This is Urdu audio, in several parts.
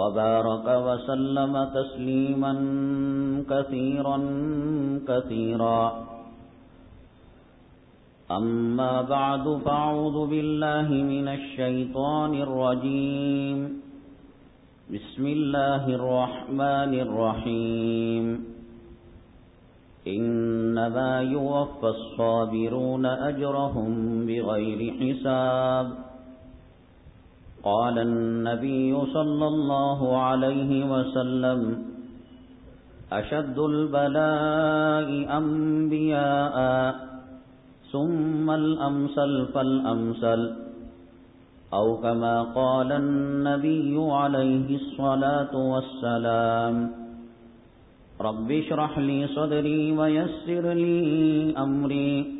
وبارك وسلم تسليما كثيرا كثيرا. أما بعد فأعوذ بالله من الشيطان الرجيم. بسم الله الرحمن الرحيم. إنما يوفى الصابرون أجرهم بغير حساب. قال النبي صلى الله عليه وسلم أشد البلاء أنبياء ثم الأمثل فالأمثل. أو كما قال النبي عليه الصلاة والسلام رب اشرح لي صدري ويسر لي أمري.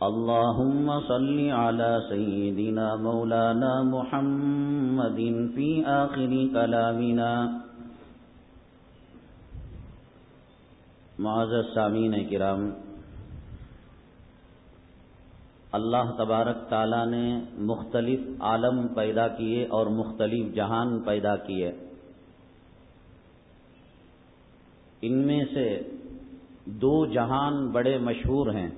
اللهم صل على سيدنا مولانا محمد في آخر كلامنا. معزز سامین کرام، اللہ تبارک تعالی نے مختلف عالم پیدا کیے اور مختلف جہان پیدا کیے۔ ان میں سے دو جہان بڑے مشہور ہیں۔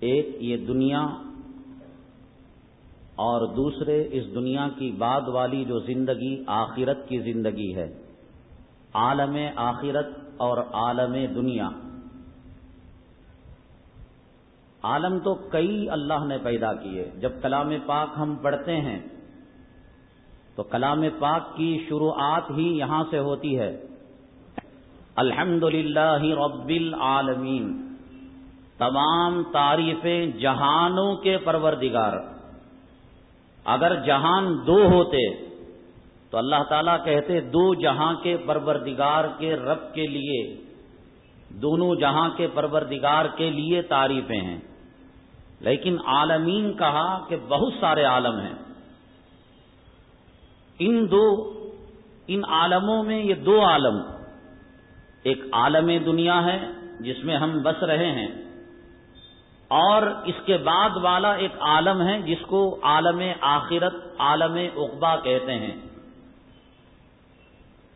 ایک یہ دنیا اور دوسرے اس دنیا کی بعد والی جو زندگی آخرت کی زندگی ہے۔ عالم آخرت اور عالم دنیا۔ عالم تو کئی اللہ نے پیدا کیے۔ جب کلام پاک ہم پڑھتے ہیں، تو کلام پاک کی شروعات ہی یہاں سے ہوتی ہے۔ الحمد للہ رب العالمین۔ تمام تعریفیں جہانوں کے پروردگار۔ اگر جہان دو ہوتے، تو اللہ تعالیٰ کہتے دو جہاں کے پروردگار کے رب کے لیے، دونوں جہاں کے پروردگار کے لیے تعریفیں ہیں۔ لیکن عالمین کہا کہ بہت سارے عالم ہیں۔ ان دو، ان عالموں میں یہ دو عالم، ایک عالم دنیا ہے جس میں ہم بس رہے ہیں۔ اور اس کے بعد والا ایک عالم ہے جس کو عالم آخرت، عالم اقبا کہتے ہیں۔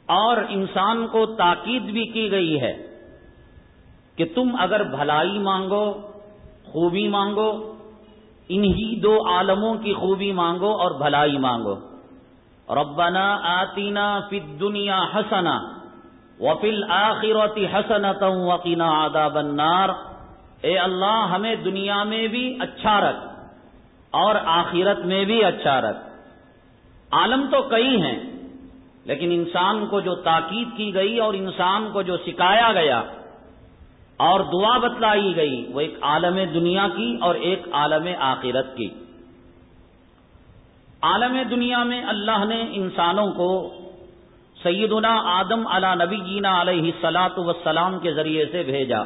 اور انسان کو تاکید بھی کی گئی ہے کہ تم اگر بھلائی مانگو، خوبی مانگو، انہی دو عالموں کی خوبی مانگو اور بھلائی مانگو۔ ربنا آتینا فی الدنیا حسنا وفل آخرتی حسنت وقینا آداب النار۔ اے اللہ ہمیں دنیا میں بھی اچھا رکھ اور آخرت میں بھی اچھا رکھ۔ عالم تو کئی ہیں، لیکن انسان کو جو تاکید کی گئی اور انسان کو جو سکھایا گیا اور دعا بتلائی گئی، وہ ایک عالم دنیا کی اور ایک عالم آخرت کی۔ عالم دنیا میں اللہ نے انسانوں کو سیدنا آدم علا نبی جینا علیہ سلاط وسلام کے ذریعے سے بھیجا۔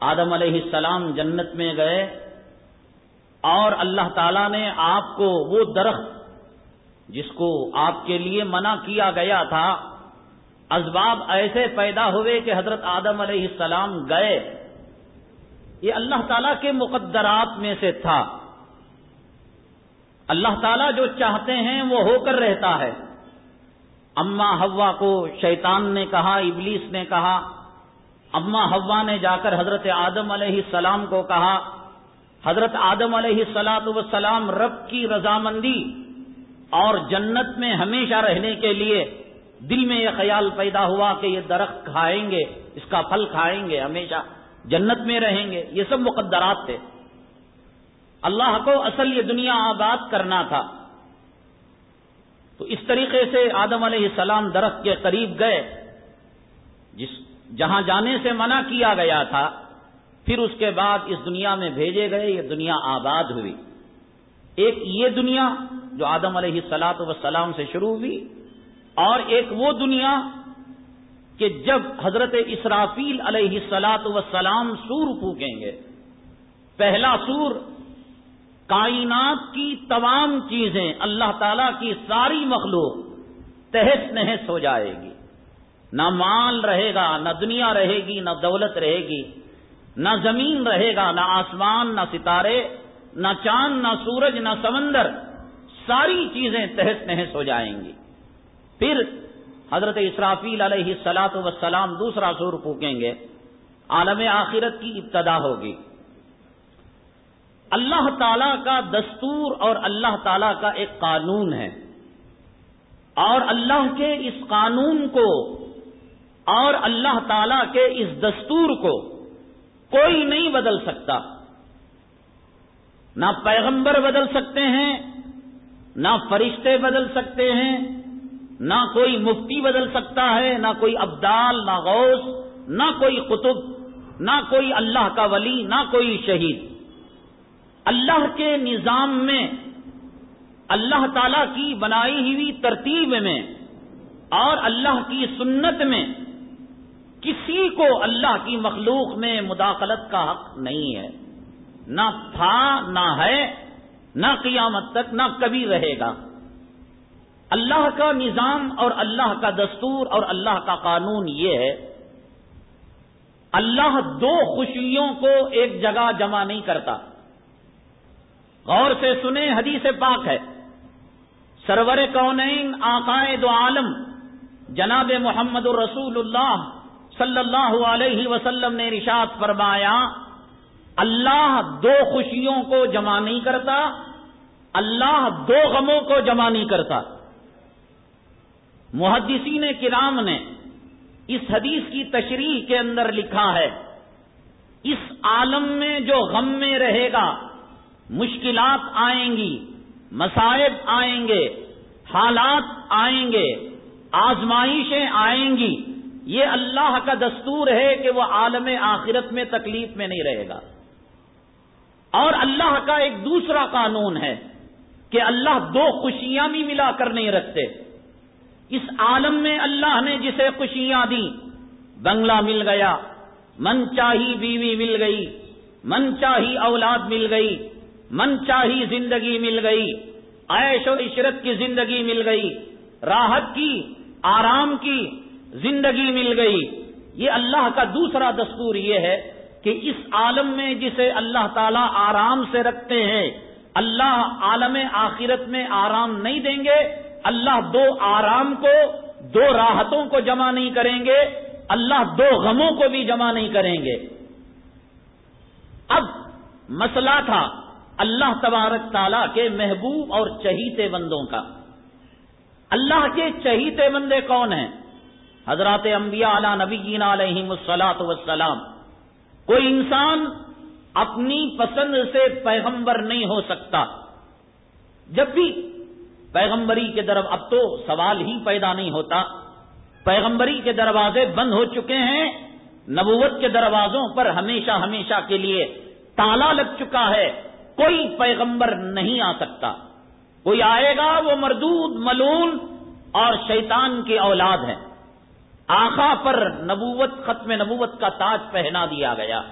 آدم علیہ السلام جنت میں گئے اور اللہ تعالی نے آپ کو وہ درخت جس کو آپ کے لیے منع کیا گیا تھا، اسباب ایسے پیدا ہوئے کہ حضرت آدم علیہ السلام گئے۔ یہ اللہ تعالی کے مقدرات میں سے تھا۔ اللہ تعالیٰ جو چاہتے ہیں وہ ہو کر رہتا ہے۔ اما ہوا کو شیطان نے کہا، ابلیس نے کہا اما ہوا نے جا کر حضرت آدم علیہ السلام کو کہا، حضرت آدم علیہ السلاط وسلام رب کی رضامندی اور جنت میں ہمیشہ رہنے کے لیے دل میں یہ خیال پیدا ہوا کہ یہ درخت کھائیں گے، اس کا پھل کھائیں گے، ہمیشہ جنت میں رہیں گے۔ یہ سب مقدرات تھے۔ اللہ کو اصل یہ دنیا آباد کرنا تھا۔ تو اس طریقے سے آدم علیہ السلام درخت کے قریب گئے، جس جہاں جانے سے منع کیا گیا تھا، پھر اس کے بعد اس دنیا میں بھیجے گئے، یہ دنیا آباد ہوئی۔ ایک یہ دنیا جو آدم علیہ السلاط وسلام سے شروع ہوئی، اور ایک وہ دنیا کہ جب حضرت اسرافیل علیہ السلاط وسلام سور پھونکیں گے۔ پہلا سور کائنات کی تمام چیزیں، اللہ تعالی کی ساری مخلوق تہس نہس ہو جائے گی۔ نہ مال رہے گا، نہ دنیا رہے گی، نہ دولت رہے گی، نہ زمین رہے گا، نہ آسمان، نہ ستارے، نہ چاند، نہ سورج، نہ سمندر، ساری چیزیں تہس نہس ہو جائیں گی۔ پھر حضرت اسرافیل علیہ سلاط وسلام دوسرا سور پھونکیں گے، عالم آخرت کی ابتدا ہوگی۔ اللہ تعالی کا دستور اور اللہ تعالی کا ایک قانون ہے۔ اور اللہ کے اس قانون کو اور اللہ تعالی کے اس دستور کو کوئی نہیں بدل سکتا۔ نہ پیغمبر بدل سکتے ہیں، نہ فرشتے بدل سکتے ہیں، نہ کوئی مفتی بدل سکتا ہے، نہ کوئی ابدال نہ غوث، نہ کوئی قطب، نہ کوئی اللہ کا ولی، نہ کوئی شہید۔ اللہ کے نظام میں، اللہ تعالی کی بنائی ہوئی ترتیب میں اور اللہ کی سنت میں کسی کو اللہ کی مخلوق میں مداخلت کا حق نہیں ہے۔ نہ تھا، نہ ہے، نہ قیامت تک، نہ کبھی رہے گا۔ اللہ کا نظام اور اللہ کا دستور اور اللہ کا قانون یہ ہے۔ اللہ دو خوشیوں کو ایک جگہ جمع نہیں کرتا۔ غور سے سنیں، حدیث پاک ہے۔ سرور کونین آقائد عالم، جناب محمد الرسول اللہ صلی اللہ علیہ وسلم نے رشاد فرمایا، اللہ دو خوشیوں کو جمع نہیں کرتا، اللہ دو غموں کو جمع نہیں کرتا۔ محدثین کرام نے اس حدیث کی تشریح کے اندر لکھا ہے، اس عالم میں جو غم میں رہے گا، مشکلات آئیں گی، مسائب آئیں گے، حالات آئیں گے، آزمائشیں آئیں گی۔ یہ اللہ کا دستور ہے کہ وہ عالم آخرت میں تکلیف میں نہیں رہے گا۔ اور اللہ کا ایک دوسرا قانون ہے کہ اللہ دو خوشیاں بھی ملا کر نہیں رکھتے۔ اس عالم میں اللہ نے جسے خوشیاں دی بنگلہ مل گیا، من چاہی بیوی مل گئی، من چاہی اولاد مل گئی، من چاہی زندگی مل گئی، عیش و عشرت کی زندگی مل گئی، راحت کی، آرام کی زندگی مل گئی۔ یہ اللہ کا دوسرا دستور یہ ہے کہ اس عالم میں جسے اللہ تعالی آرام سے رکھتے ہیں، اللہ عالم آخرت میں آرام نہیں دیں گے، اللہ دو آرام کو، دو راحتوں کو جمع نہیں کریں گے، اللہ دو غموں کو بھی جمع نہیں کریں گے۔ اب مسئلہ تھا اللہ تبارک تعالیٰ کے محبوب اور چہیتے بندوں کا۔ اللہ کے چہیتے بندے کون ہیں؟ حضرات انبیاء علی نبی علیہ مسلاط وسلام کوئی انسان اپنی پسند سے پیغمبر نہیں ہو سکتا۔ جب بھی پیغمبری کے درب اب تو سوال ہی پیدا نہیں ہوتا۔ پیغمبری کے دروازے بند ہو چکے ہیں۔ نبوت کے دروازوں پر ہمیشہ ہمیشہ کے لیے تالا لگ چکا ہے۔ کوئی پیغمبر نہیں آ سکتا۔ کوئی آئے گا وہ مردود ملون اور شیطان کی اولاد ہے۔ آخا پر نبوت، ختم نبوت کا تاج پہنا دیا گیا۔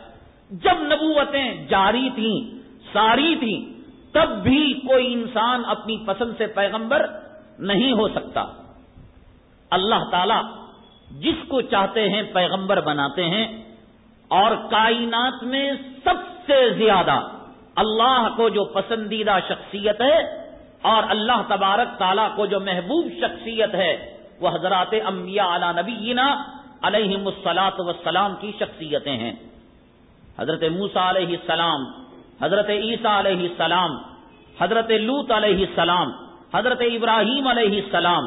جب نبوتیں جاری تھیں، ساری تھیں، تب بھی کوئی انسان اپنی پسند سے پیغمبر نہیں ہو سکتا۔ اللہ تعالی جس کو چاہتے ہیں پیغمبر بناتے ہیں اور کائنات میں سب سے زیادہ اللہ کو جو پسندیدہ شخصیت ہے اور اللہ تبارک تعالیٰ کو جو محبوب شخصیت ہے وہ حضرات انبیاء علی نبینا علیہ مسلاط وسلام کی شخصیتیں ہیں۔ حضرت موسا علیہ السلام، حضرت عیسیٰ علیہ السلام، حضرت لوت علیہ السلام، حضرت ابراہیم علیہ السلام،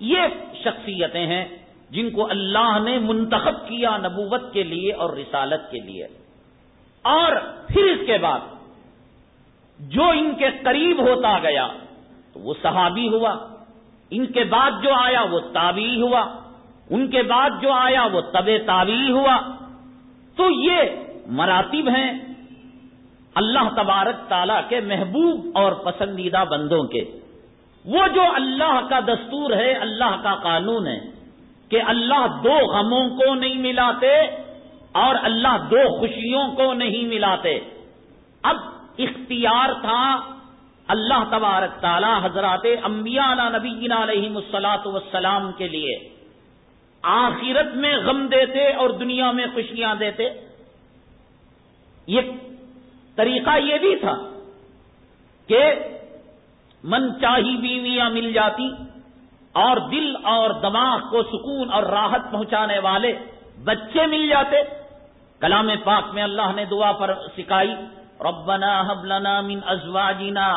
یہ شخصیتیں ہیں جن کو اللہ نے منتخب کیا نبوت کے لیے اور رسالت کے لیے۔ اور پھر اس کے بعد جو ان کے قریب ہوتا گیا تو وہ صحابی ہوا۔ ان کے بعد جو آیا وہ تابی ہوا، ان کے بعد جو آیا وہ طب تابی ہوا۔ تو یہ مراتب ہیں اللہ تبارک تعالیٰ کے محبوب اور پسندیدہ بندوں کے۔ وہ جو اللہ کا دستور ہے، اللہ کا قانون ہے کہ اللہ دو غموں کو نہیں ملاتے اور اللہ دو خوشیوں کو نہیں ملاتے۔ اب اختیار تھا اللہ تبارک تعالی حضرات انبیاء نبی علیہ مسلاط وسلام کے لیے آخرت میں غم دیتے اور دنیا میں خوشیاں دیتے۔ یہ طریقہ یہ بھی تھا کہ من چاہی بیویاں مل جاتی اور دل اور دماغ کو سکون اور راحت پہنچانے والے بچے مل جاتے۔ کلام پاک میں اللہ نے دعا پر سکھائی۔ ربنا حب لنا من ازواجنا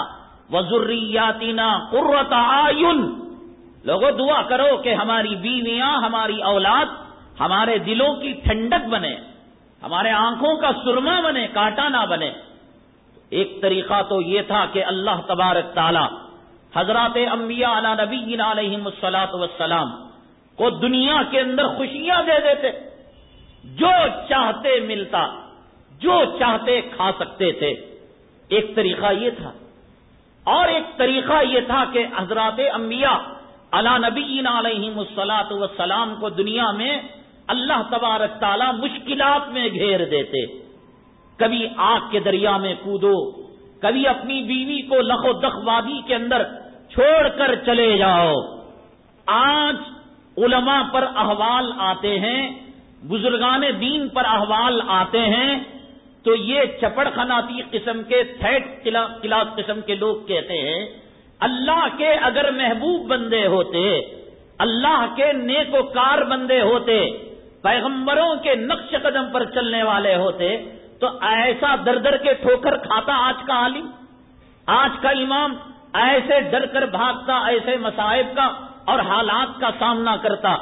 وزریاتنا قرۃ اعین۔ لوگوں دعا کرو کہ ہماری بیویاں، ہماری اولاد ہمارے دلوں کی ٹھنڈک بنے، ہمارے آنکھوں کا سرما بنے کاٹا نہ بنے۔ ایک طریقہ تو یہ تھا کہ اللہ تبارک تعالی حضرات انبیاء علی نبی علیہ مسلاط وسلام کو دنیا کے اندر خوشیاں دے دیتے، جو چاہتے ملتا۔ جو چاہتے کھا سکتے تھے۔ ایک طریقہ یہ تھا۔ اور ایک طریقہ یہ تھا کہ حضرات انبیاء علی نبی علیہ مسلاط وسلام کو دنیا میں اللہ تبارک تعالی مشکلات میں گھیر دیتے۔ کبھی آگ کے دریا میں کودو، کبھی اپنی بیوی کو لکھو دخ وادی کے اندر چھوڑ کر چلے جاؤ۔ آج علماء پر احوال آتے ہیں، بزرگان دین پر احوال آتے ہیں۔ تو یہ چپڑ خناتی قسم کے تھیٹ کلاس قسم کے لوگ کہتے ہیں، اللہ کے اگر محبوب بندے ہوتے، اللہ کے نیک و کار بندے ہوتے، پیغمبروں کے نقش قدم پر چلنے والے ہوتے، تو ایسا در در کے ٹھوکر کھاتا آج کا عالم آج کا امام ایسے ڈر کر بھاگتا، ایسے مسائب کا اور حالات کا سامنا کرتا۔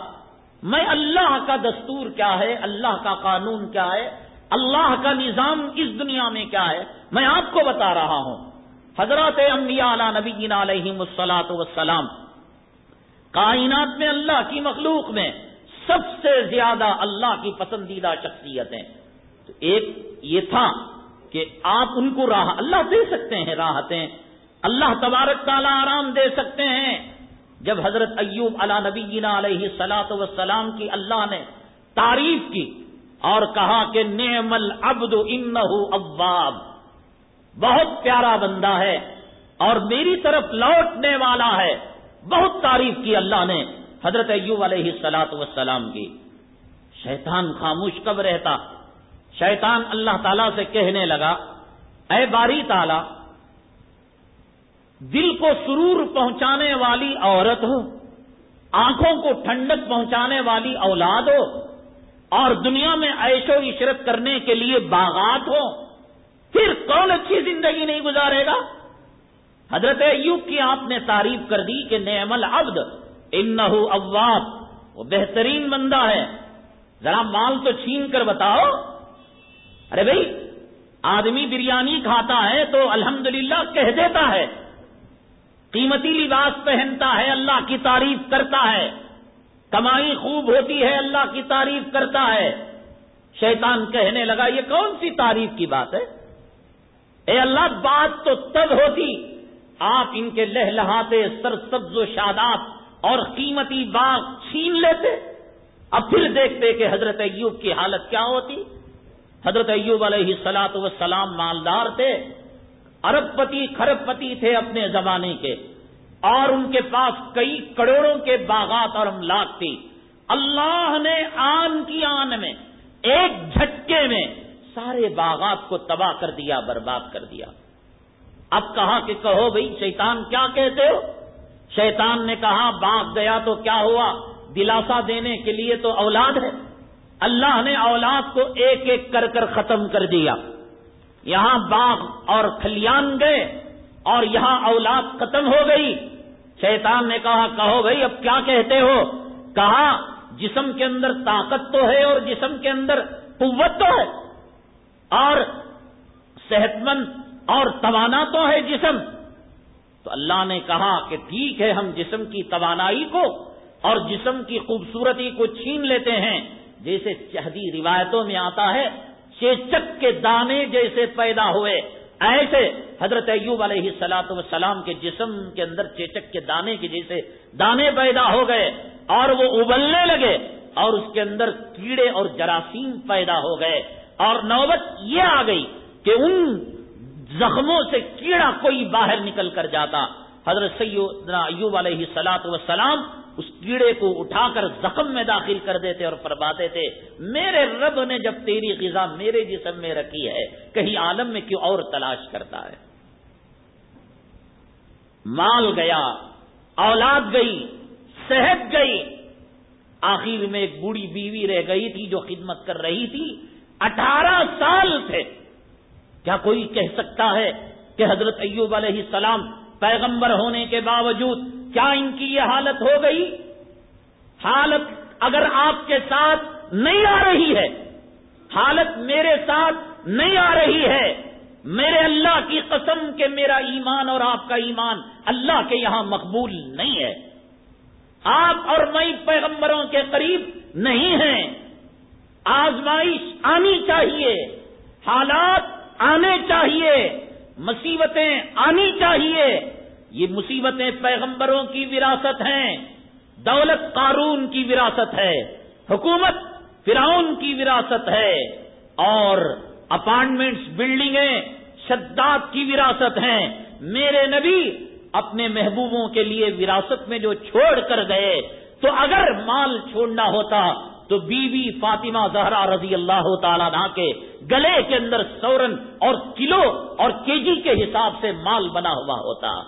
میں اللہ کا دستور کیا ہے؟ اللہ کا قانون کیا ہے؟ اللہ کا نظام اس دنیا میں کیا ہے؟ میں آپ کو بتا رہا ہوں۔ حضرت انبیاء علی نبی علیہ مسلاط وسلام کائنات میں اللہ کی مخلوق میں سب سے زیادہ اللہ کی پسندیدہ شخصیتیں تو ایک یہ تھا کہ آپ ان کو راہ، اللہ دے سکتے ہیں راحتیں اللہ تبارک تعالیٰ آرام دے سکتے ہیں۔ جب حضرت ایوب علا نبی علیہ سلاط وسلام کی اللہ نے تعریف کی اور کہا کہ نعم العبد انہو اواب۔ بہت پیارا بندہ ہے اور میری طرف لوٹنے والا ہے۔ بہت تعریف کی اللہ نے حضرت ایوب علیہ سلاط وسلام کی۔ شیطان خاموش کب رہتا؟ شیطان اللہ تعالی سے کہنے لگا، اے باری تعالی، دل کو سرور پہنچانے والی عورت ہو، آنکھوں کو ٹھنڈک پہنچانے والی اولاد ہو اور دنیا میں عیش و عشرت کرنے کے لیے باغات ہو پھر کون اچھی زندگی نہیں گزارے گا؟ حضرت ایوب کی آپ نے تعریف کر دی کہ نعم العبد، انہو اواب، وہ بہترین بندہ ہے۔ ذرا مال تو چھین کر بتاؤ۔ ارے بھائی، آدمی بریانی کھاتا ہے تو الحمدللہ کہہ دیتا ہے۔ قیمتی لباس پہنتا ہے، اللہ کی تعریف کرتا ہے۔ کمائی خوب ہوتی ہے، اللہ کی تعریف کرتا ہے۔ شیطان کہنے لگا، یہ کون سی تعریف کی بات ہے؟ اے اللہ، بات تو تب ہوتی، آپ ان کے لہلہاتے سر سبز و شاداب اور قیمتی باغ چھین لیتے۔ اب پھر دیکھتے کہ حضرت ایوب کی حالت کیا ہوتی۔ حضرت ایوب علیہ سلاط وسلام مالدار تھے ارب پتی خرب پتی تھے اپنے زمانے کے۔ اور ان کے پاس کئی کروڑوں کے باغات اور املاک تھی اللہ نے آن کی آن میں، ایک جھٹکے میں سارے باغات کو تباہ کر دیا، برباد کر دیا۔ اب کہا کہ کہو بھائی شیطان کیا کہتے ہو؟ شیطان نے کہا، باغ گیا تو کیا ہوا؟ دلاسا دینے کے لیے تو اولاد ہے۔ اللہ نے اولاد کو ایک ایک کر کر ختم کر دیا۔ یہاں باغ اور کھلیان گئے اور یہاں اولاد ختم ہو گئی۔ شیطان نے کہا، کہو بھائی، اب کیا کہتے ہو؟ کہا، جسم کے اندر طاقت تو ہے اور جسم کے اندر قوت تو ہے، اور صحت مند اور توانا تو ہے جسم۔ تو اللہ نے کہا کہ ٹھیک ہے، ہم جسم کی توانائی کو اور جسم کی خوبصورتی کو چھین لیتے ہیں۔ جیسے چہدی روایتوں میں آتا ہے چیچک کے دانے جیسے پیدا ہوئے ایسے حضرت ایوب علیہ سلاط وسلام کے جسم کے اندر چیچک کے دانے کے جیسے دانے پیدا ہو گئے اور وہ ابلنے لگے اور اس کے اندر کیڑے اور جراثیم پیدا ہو گئے اور نوبت یہ آ گئی کہ ان زخموں سے کیڑا کوئی باہر نکل کر جاتا۔ حضرت سیدنا ایوب علیہ سلاط وسلام اس کیڑے کو اٹھا کر زخم میں داخل کر دیتے اور فرماتے تھے، میرے رب نے جب تیری غذا میرے جسم میں رکھی ہے، کہیں عالم میں کیوں اور تلاش کرتا ہے؟ مال گیا، اولاد گئی، صحت گئی۔ آخر میں ایک بوڑھی بیوی رہ گئی تھی جو خدمت کر رہی تھی۔ اٹھارہ سال تھے۔ کیا کوئی کہہ سکتا ہے کہ حضرت ایوب علیہ السلام پیغمبر ہونے کے باوجود کیا ان کی یہ حالت ہو گئی؟ حالت اگر آپ کے ساتھ نہیں آ رہی ہے، حالت میرے ساتھ نہیں آ رہی ہے، میرے اللہ کی قسم کہ میرا ایمان اور آپ کا ایمان اللہ کے یہاں مقبول نہیں ہے۔ آپ اور میں پیغمبروں کے قریب نہیں ہیں۔ آزمائش آنی چاہیے، حالات آنے چاہیے۔ مصیبتیں آنی چاہیے۔ یہ مصیبتیں پیغمبروں کی وراثت ہیں، دولت قارون کی وراثت ہے، حکومت فرعون کی وراثت ہے، اور اپارٹمنٹس، بلڈنگیں شداد کی وراثت ہیں۔ میرے نبی اپنے محبوبوں کے لیے وراثت میں جو چھوڑ کر گئے، تو اگر مال چھوڑنا ہوتا تو بی بی فاطمہ زہرا رضی اللہ تعالیٰ نہ کے گلے کے اندر سورن اور کلو اور کے جی کے حساب سے مال بنا ہوا ہوتا۔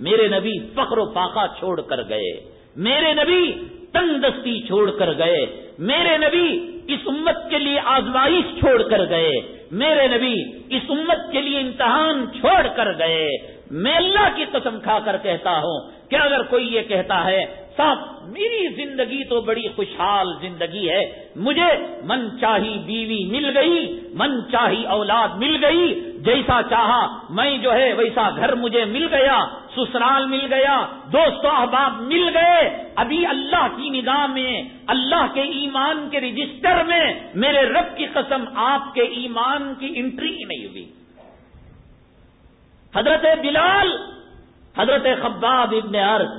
میرے نبی فخر و فاقہ چھوڑ کر گئے۔ میرے نبی تنگ دستی چھوڑ کر گئے۔ میرے نبی اس امت کے لیے آزمائش چھوڑ کر گئے۔ میرے نبی اس امت کے لیے امتحان چھوڑ کر گئے۔ میں اللہ کی قسم کھا کر کہتا ہوں کہ اگر کوئی یہ کہتا ہے صاحب میری زندگی تو بڑی خوشحال زندگی ہے، مجھے من چاہی بیوی مل گئی، من چاہی اولاد مل گئی، جیسا چاہا، میں جو ہے، ویسا گھر مجھے مل گیا، سسرال مل گیا، دوست احباب مل گئے، ابھی اللہ کی نگاہ میں، اللہ کے ایمان کے رجسٹر میں، میرے رب کی قسم آپ کے ایمان کی انٹری نہیں ہوئی۔ حضرت بلال، حضرت خباب ابن عرض،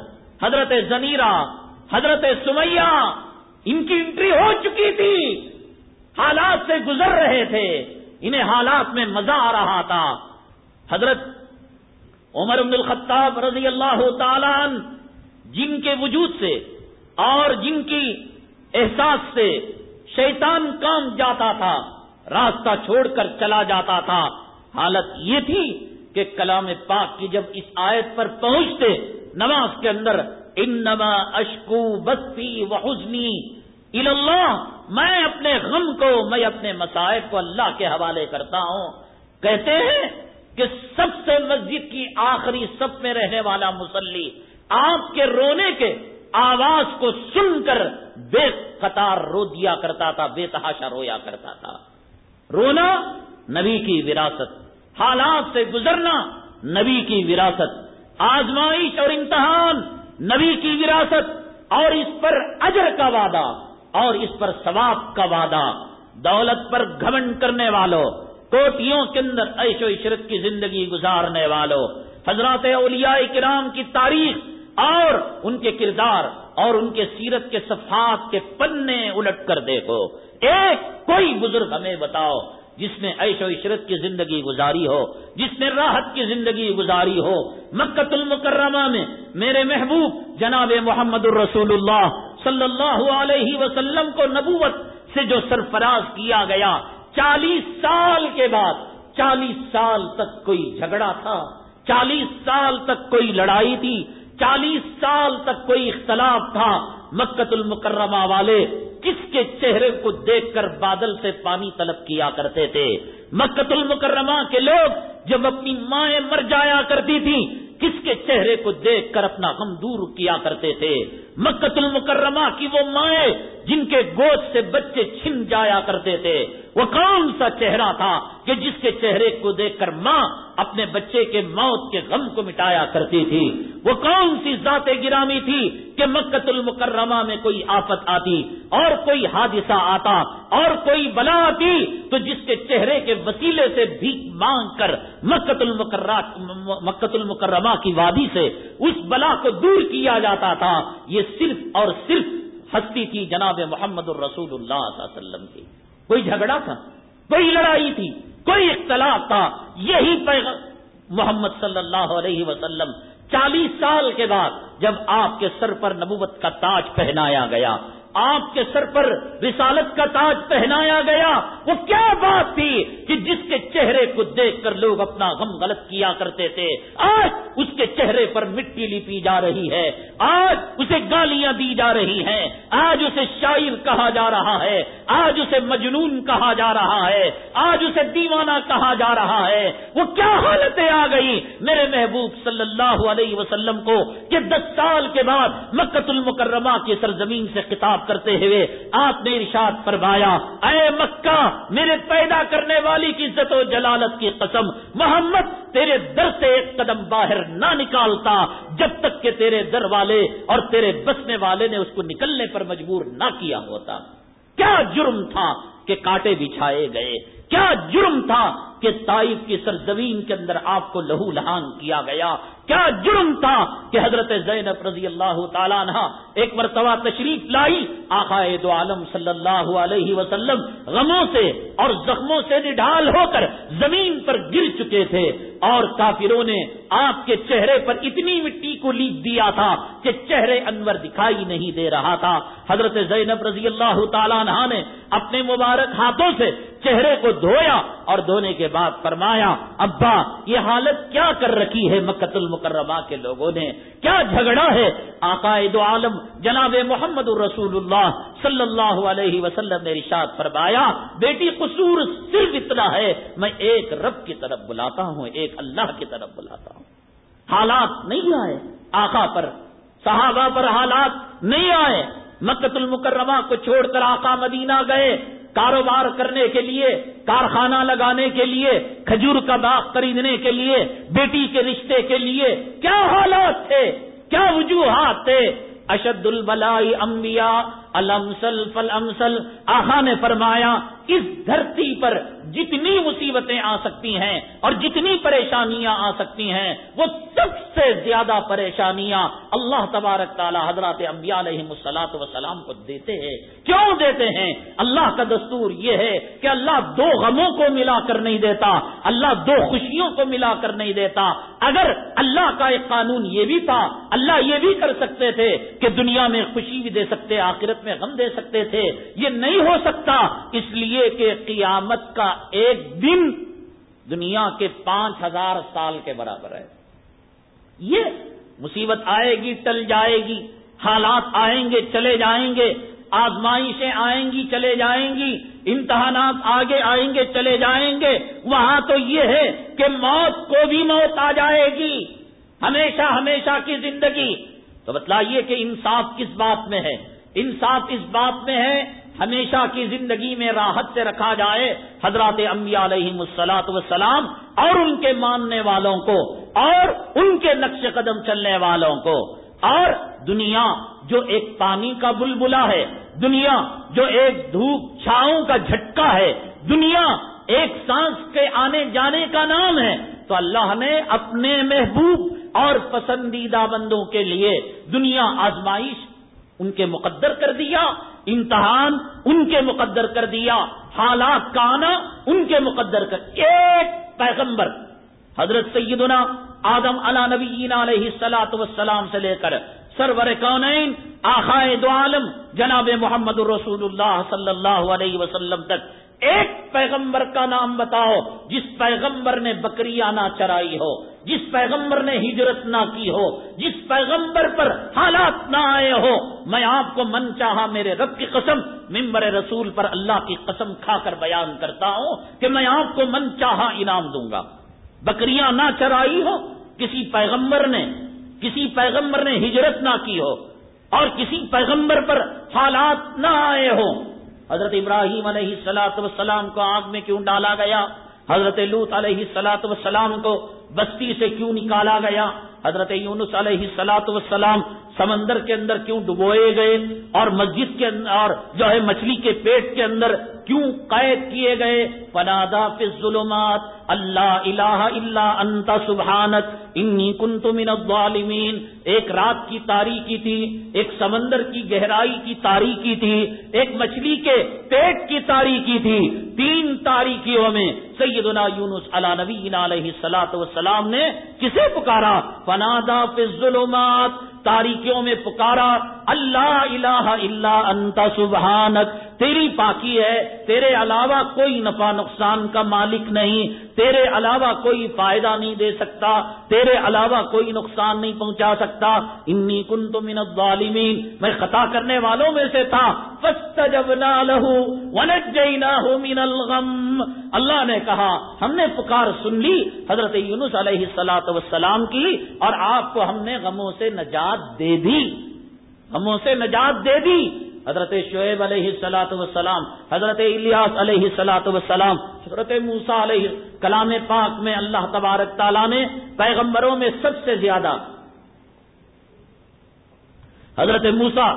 حضرت زنیرہ حضرت سمیہ، ان کی انٹری ہو چکی تھی۔ حالات سے گزر رہے تھے۔ انہیں حالات میں مزہ آ رہا تھا۔ حضرت عمر بن الخطاب رضی اللہ تعالی جن کے وجود سے اور جن کی احساس سے شیطان کام جاتا تھا، راستہ چھوڑ کر چلا جاتا تھا۔ حالت یہ تھی کہ کلام پاک کی جب اس آیت پر پہنچتے نماز کے اندر، انما اشکو بستی و حزنی اللہ میں اپنے غم کو، میں اپنے مسائب کو اللہ کے حوالے کرتا ہوں۔ کہتے ہیں کہ سب سے مسجد کی آخری سب میں رہنے والا مسلی آپ کے رونے کے آواز کو سن کر بے قطار رو دیا کرتا تھا، بے تحاشا رویا کرتا تھا۔ رونا نبی کی وراثت حالات سے گزرنا نبی کی وراثت، آزمائش اور امتحان نبی کی وراثت، اور اس پر اجر کا وعدہ، اور اس پر ثواب کا وعدہ۔ دولت پر گھمنڈ کرنے والوں کوٹیوں کے اندر عیش و عشرت کی زندگی گزارنے والوں حضرات اولیاء کرام کی تاریخ، اور ان کے کردار، اور ان کے سیرت کے صفات کے پنے الٹ کر دیکھو۔ ایک کوئی بزرگ ہمیں بتاؤ جس نے عیش و عشرت کی زندگی گزاری ہو، جس نے راحت کی زندگی گزاری ہو۔ مکت المکرمہ میں میرے محبوب جناب محمد الرسول اللہ صلی اللہ علیہ وسلم کو نبوت سے جو سرفراز کیا گیا، چالیس سال کے بعد، چالیس سال تک کوئی جھگڑا تھا، چالیس سال تک کوئی لڑائی تھی، چالیس سال تک کوئی اختلاف تھا۔ مکت المکرمہ والے کس کے چہرے کو دیکھ کر بادل سے پانی طلب کیا کرتے تھے؟ مکت المکرمہ کے لوگ جب اپنی مائیں مر جایا کرتی تھی کس کے چہرے کو دیکھ کر اپنا غم دور کیا کرتے تھے؟ مکت المکرمہ کی وہ مائیں جن کے گوشت سے بچے چھن جایا کرتے تھے۔ وہ کون سا چہرہ تھا کہ جس کے چہرے کو دیکھ کر ماں اپنے بچے کے موت کے غم کو مٹایا کرتی تھی؟ وہ کون سی ذات گرامی تھی کہ مکت المکرمہ میں کوئی آفت آتی اور کوئی حادثہ آتا اور کوئی بلا آتی؟ تو جس کے چہرے کے وسیلے سے بھیک مانگ کر مکت مکت المکرمہ کی وادی سے اس بلا کو دور کیا جاتا تھا، یہ صرف اور صرف ہستی تھی جناب محمد الرسول اللہ صلی اللہ علیہ وسلم کی۔ کوئی جھگڑا تھا، کوئی لڑائی تھی، کوئی اختلاف تھا۔ یہی پیغام محمد صلی اللہ علیہ وسلم چالیس سال کے بعد جب آپ کے سر پر نبوت کا تاج پہنایا گیا آپ کے سر پر رسالت کا تاج پہنایا گیا۔ وہ کیا بات تھی کہ جس کے چہرے کو دیکھ کر لوگ اپنا غم غلط کیا کرتے تھے۔ آج اس کے چہرے پر مٹی لپی جا رہی ہے۔ آج اسے گالیاں دی جا رہی ہیں۔ آج اسے شاعر کہا جا رہا ہے۔ آج اسے مجنون کہا جا رہا ہے۔ آج اسے دیوانہ کہا جا رہا ہے۔ وہ کیا حالتیں آ گئی میرے محبوب صلی اللہ علیہ وسلم کو کہ دس سال کے بعد مکت المکرمہ کی سرزمین سے کتاب کرتے ہوئے آپ نے ارشاد فرمایا، اے مکہ، میرے پیدا کرنے والی کی عزت و جلالت کی قسم، محمد تیرے در سے ایک قدم باہر نہ نکالتا، جب تک کہ تیرے در والے اور تیرے بسنے والے نے اس کو نکلنے پر مجبور نہ کیا ہوتا۔ کیا جرم تھا؟ کہ کاٹے بچھائے گئے۔ کیا جرم تھا کہ تائف کی سرزمین کے اندر آپ کو لہو لہان کیا گیا؟ کیا جرم تھا کہ حضرت زینب رضی اللہ تعالیٰ نے ایک مرتبہ تشریف لائی؟ دو عالم صلی اللہ علیہ وسلم غموں سے اور زخموں سے نڈال ہو کر زمین پر گر چکے تھے۔ اور کافروں نے آپ کے چہرے پر اتنی مٹی کو لیپ دیا تھا کہ چہرے انور دکھائی نہیں دے رہا تھا۔ حضرت زینب رضی اللہ تعالیٰ نے اپنے مبارک ہاتھوں سے چہرے کو دھویا اور دھونے کے بعد فرمایا، ابا، یہ حالت کیا کر رکھی ہے مکت المکرمہ کے لوگوں نے؟ کیا جھگڑا ہے؟ عقائد عالم جناب محمد الرسول اللہ صلی اللہ علیہ وسلم نے رشاد فرمایا، بیٹی قصور صرف اتنا ہے، میں ایک رب کی طرف بلاتا ہوں، ایک اللہ کی طرف بلاتا ہوں۔ حالات نہیں آئے، آقا پر، صحابہ پر حالات نہیں آئے۔ مکت المکرمہ کو چھوڑ کر آقا مدینہ گئے کاروبار کرنے کے لیے، کارخانہ لگانے کے لیے، کھجور کا باغ خریدنے کے لیے، بیٹی کے رشتے کے لیے کیا حالات تھے؟ کیا وجوہات تھے؟ اشد البلائی انبیاء المسل فل امسل آخا نے فرمایا اس دھرتی پر جتنی مصیبتیں آ سکتی ہیں اور جتنی پریشانیاں آ سکتی ہیں، وہ سب سے زیادہ پریشانیاں اللہ تبارک تعالی حضرات انبیاء علیہ مسلاط وسلام کو دیتے ہیں۔ کیوں دیتے ہیں؟ اللہ کا دستور یہ ہے کہ اللہ دو غموں کو ملا کر نہیں دیتا، اللہ دو خوشیوں کو ملا کر نہیں دیتا۔ اگر اللہ کا ایک قانون یہ بھی تھا، اللہ یہ بھی کر سکتے تھے کہ دنیا میں خوشی بھی دے سکتے، آخرت میں غم دے سکتے تھے، یہ نہیں ہو سکتا۔ اس لیے کہ قیامت کا ایک دن دنیا کے پانچ ہزار سال کے برابر ہے۔ یہ مصیبت آئے گی، ٹل جائے گی، حالات آئیں گے، چلے جائیں گے، آزمائشیں آئیں گی، چلے جائیں گی، امتحانات آگے آئیں گے، چلے جائیں گے۔ وہاں تو یہ ہے کہ موت کو بھی موت آ جائے گی۔ ہمیشہ ہمیشہ کی زندگی۔ تو بتلائیے کہ انصاف کس بات میں ہے؟ انصاف اس بات میں ہے ہمیشہ کی زندگی میں راحت سے رکھا جائے حضرات انبیاء علیہ مسلاط وسلام اور ان کے ماننے والوں کو اور ان کے نقش قدم چلنے والوں کو اور دنیا جو ایک پانی کا بلبلا ہے، دنیا جو ایک دھوپ چھاؤں کا جھٹکا ہے، دنیا ایک سانس کے آنے جانے کا نام ہے، تو اللہ نے اپنے محبوب اور پسندیدہ بندوں کے لیے دنیا آزمائش ان کے مقدر کر دیا امتحان ان کے مقدر کر دیا، حالات کا آنا ان کے مقدر کر، ایک پیغمبر، حضرت سیدنا آدم علا نبینا علیہ سلاۃ وسلام سے لے کر سرور کونین آخائے دو عالم، جناب محمد الرسول اللہ صلی اللہ علیہ وسلم تک ایک پیغمبر کا نام بتاؤ، جس پیغمبر نے بکریاں نہ چرائی ہو، جس پیغمبر نے ہجرت نہ کی ہو، جس پیغمبر پر حالات نہ آئے ہو۔ میں آپ کو من چاہا میرے رب کی قسم ممبر رسول پر اللہ کی قسم کھا کر بیان کرتا ہوں کہ میں آپ کو من چاہا انعام دوں گا۔ بکریاں نہ چرائی ہو، کسی پیغمبر نے، کسی پیغمبر نے ہجرت نہ کی ہو اور کسی پیغمبر پر حالات نہ آئے ہو حضرت ابراہیم علیہ سلاۃ وسلام کو آگ میں کیوں ڈالا گیا؟ حضرت لوت علیہ سلاۃ وسلام کو بستی سے کیوں نکالا گیا؟ حضرت یونس علیہ سلاۃ وسلام سمندر کے اندر کیوں ڈبوئے گئے اور مسجد کے اندر اور جو ہے مچھلی کے پیٹ کے اندر کیوں قید کیے گئے؟ فنادا فی الظلمات اللہ الہ الا انت سبحانت انی کنت من الظالمین ایک رات کی تاریخی تھی، ایک سمندر کی گہرائی کی تاریخی تھی، ایک مچھلی کے پیٹ کی تاریخی تھی۔ تین تاریخیوں میں سیدنا یونس علی نبی علیہ سلاۃ وسلام نے کسے پکارا؟ فنادا فی الظلمات تاریکیوں میں پکارا اللہ الہ الا انت سبحانک تیری پاکی ہے، تیرے علاوہ کوئی نفع نقصان کا مالک نہیں، تیرے علاوہ کوئی فائدہ نہیں دے سکتا، تیرے علاوہ کوئی نقصان نہیں پہنچا سکتا۔ انی کن تو من الظالمین، میں خطا کرنے والوں میں سے تھا۔ فاستجبنا له ونجيناه من الغم۔ اللہ نے کہا، ہم نے پکار سن لی حضرت یونس علیہ السلاۃ وسلام کی اور آپ کو ہم نے غموں سے نجات دے دی۔ غموں سے نجات دے دی۔ حضرت شعیب علیہ السلاۃ وسلام حضرت الیاس علیہ السلاۃ وسلام حضرت موسا علیہ کلام پاک میں اللہ تبارک تعالیٰ نے پیغمبروں میں سب سے زیادہ حضرت موسا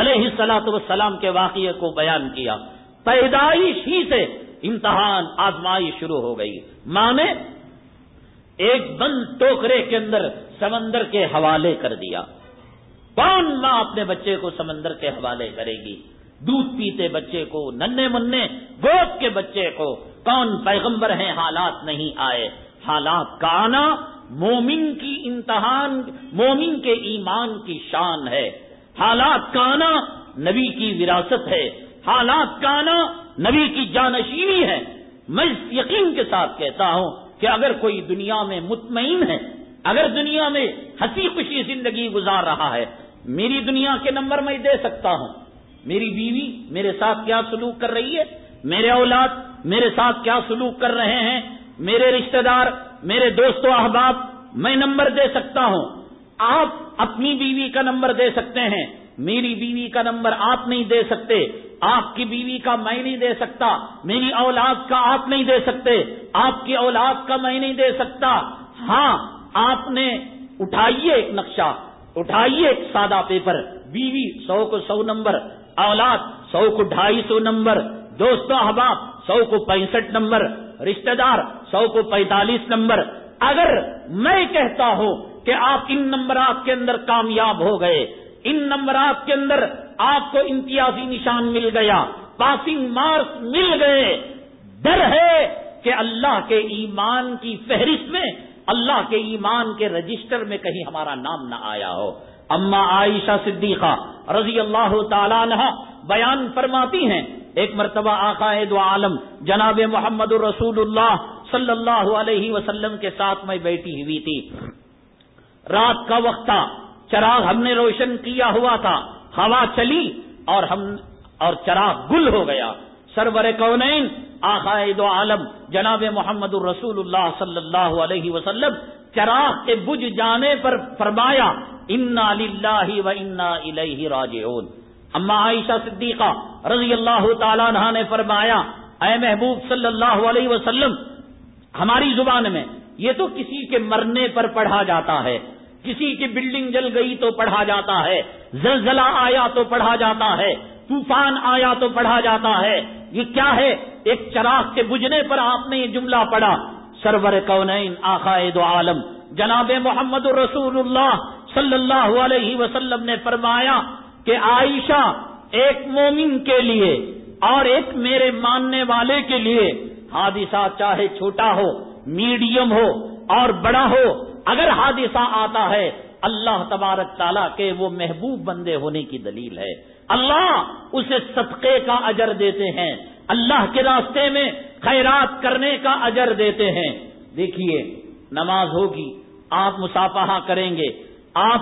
علیہ السلاۃ وسلام کے واقعے کو بیان کیا۔ پیدائش ہی سے امتحان آزمائی شروع ہو گئی۔ ماں نے ایک بند ٹوکرے کے اندر سمندر کے حوالے کر دیا۔ کون ماں اپنے بچے کو سمندر کے حوالے کرے گی؟ دودھ پیتے بچے کو، ننے منہ گوت کے بچے کو۔ کون پیغمبر ہیں؟ حالات نہیں آئے۔ حالات کا آنا مومن کی امتحان، مومن کے ایمان کی شان ہے۔ حالات کا آنا نبی کی وراثت ہے۔ حالات کا آنا نبی کی جانشینی ہے۔ میں اس یقین کے ساتھ کہتا ہوں کہ اگر کوئی دنیا میں مطمئن ہے، اگر دنیا میں ہنسی خوشی زندگی گزار رہا ہے میری دنیا کے نمبر میں دے سکتا ہوں۔ میری بیوی میرے ساتھ کیا سلوک کر رہی ہے؟ میرے اولاد میرے ساتھ کیا سلوک کر رہے ہیں؟ میرے رشتہ دار، میرے دوست و احباب، میں نمبر دے سکتا ہوں۔ آپ اپنی بیوی کا نمبر دے سکتے ہیں۔ میری بیوی کا نمبر آپ نہیں دے سکتے۔ آپ کی بیوی کا میں نہیں دے سکتا۔ میری اولاد کا آپ نہیں دے سکتے۔ آپ کی اولاد کا میں نہیں دے سکتا۔ ہاں آپ نے اٹھائیے ایک نقشہ۔ اٹھائیے ایک سادہ پیپر، بیوی سو کو سو نمبر، اولاد سو کو ڈھائی سو نمبر، دوست احباب سو کو پینسٹھ نمبر، رشتہ دار سو کو پینتالیس نمبر۔ اگر میں کہتا ہوں کہ آپ ان نمبرات کے اندر کامیاب ہو گئے، ان نمبرات کے اندر آپ کو امتیازی نشان مل گیا، پاسنگ مارکس مل گئے۔ ڈر ہے کہ اللہ کے ایمان کی فہرست میں اللہ کے ایمان کے رجسٹر میں کہیں ہمارا نام نہ آیا ہو۔ اما عائشہ صدیقہ رضی اللہ تعالیٰ عنہ بیان فرماتی ہیں، ایک مرتبہ آقا دو عالم جناب محمد الرسول اللہ صلی اللہ علیہ وسلم کے ساتھ میں بیٹھی ہوئی تھی۔ رات کا وقت تھا، چراغ ہم نے روشن کیا ہوا تھا، ہوا چلی اور ہم اور چراغ گل ہو گیا۔ سرور کونین آخائے دو عالم، جناب محمد الرسول اللہ صلی اللہ علیہ وسلم، چراغ کے بج جانے پر فرمایا، انا للہ و انا الیہ راجعون. اما عائشہ صدیقہ رضی اللہ تعالیٰ عنہ نے فرمایا، اے محبوب صلی اللہ علیہ وسلم، ہماری زبان میں یہ تو کسی کے مرنے پر پڑھا جاتا ہے، کسی کی بلڈنگ جل گئی تو پڑھا جاتا ہے، زلزلہ آیا تو پڑھا جاتا ہے طوفان آیا تو پڑھا جاتا ہے۔ یہ کیا ہے؟ ایک چراغ کے بجنے پر آپ نے یہ جملہ پڑھا۔ سرور کونین آخائے دو عالم۔ جناب محمد رسول اللہ صلی اللہ علیہ وسلم نے فرمایا کہ عائشہ ایک مومن کے لیے اور ایک میرے ماننے والے کے لیے حادثہ چاہے چھوٹا ہو، میڈیم ہو اور بڑا ہو، اگر حادثہ آتا ہے، اللہ تبارک تعالیٰ کے وہ محبوب بندے ہونے کی دلیل ہے۔ اللہ اسے صدقے کا اجر دیتے ہیں۔ اللہ کے راستے میں خیرات کرنے کا اجر دیتے ہیں۔ دیکھیے، نماز ہوگی، آپ مسافہ کریں گے، آپ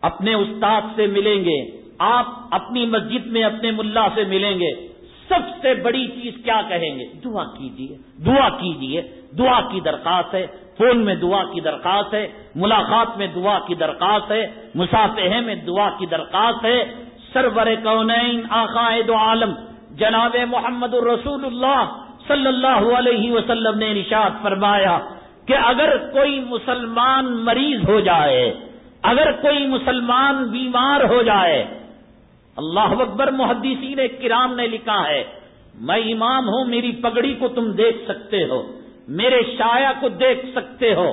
اپنے استاد سے ملیں گے، آپ اپنی مسجد میں اپنے ملا سے ملیں گے۔ سب سے بڑی چیز کیا کہیں گے؟ دعا کیجیے دعا کیجیے، دعا کی درخواست ہے۔ فون میں دعا کی درخواست ہے، ملاقات میں دعا کی درخواست ہے مسافہ میں دعا کی درخواست ہے۔ سرور کونین آقائد عالم، جناب محمد الرسول اللہ صلی اللہ علیہ وسلم نے نشاد فرمایا کہ اگر کوئی مسلمان مریض ہو جائے، اگر کوئی مسلمان بیمار ہو جائے، اللہ اکبر محدثین کرام نے لکھا ہے، میں امام ہوں، میری پگڑی کو تم دیکھ سکتے ہو، میرے شاعر کو دیکھ سکتے ہو،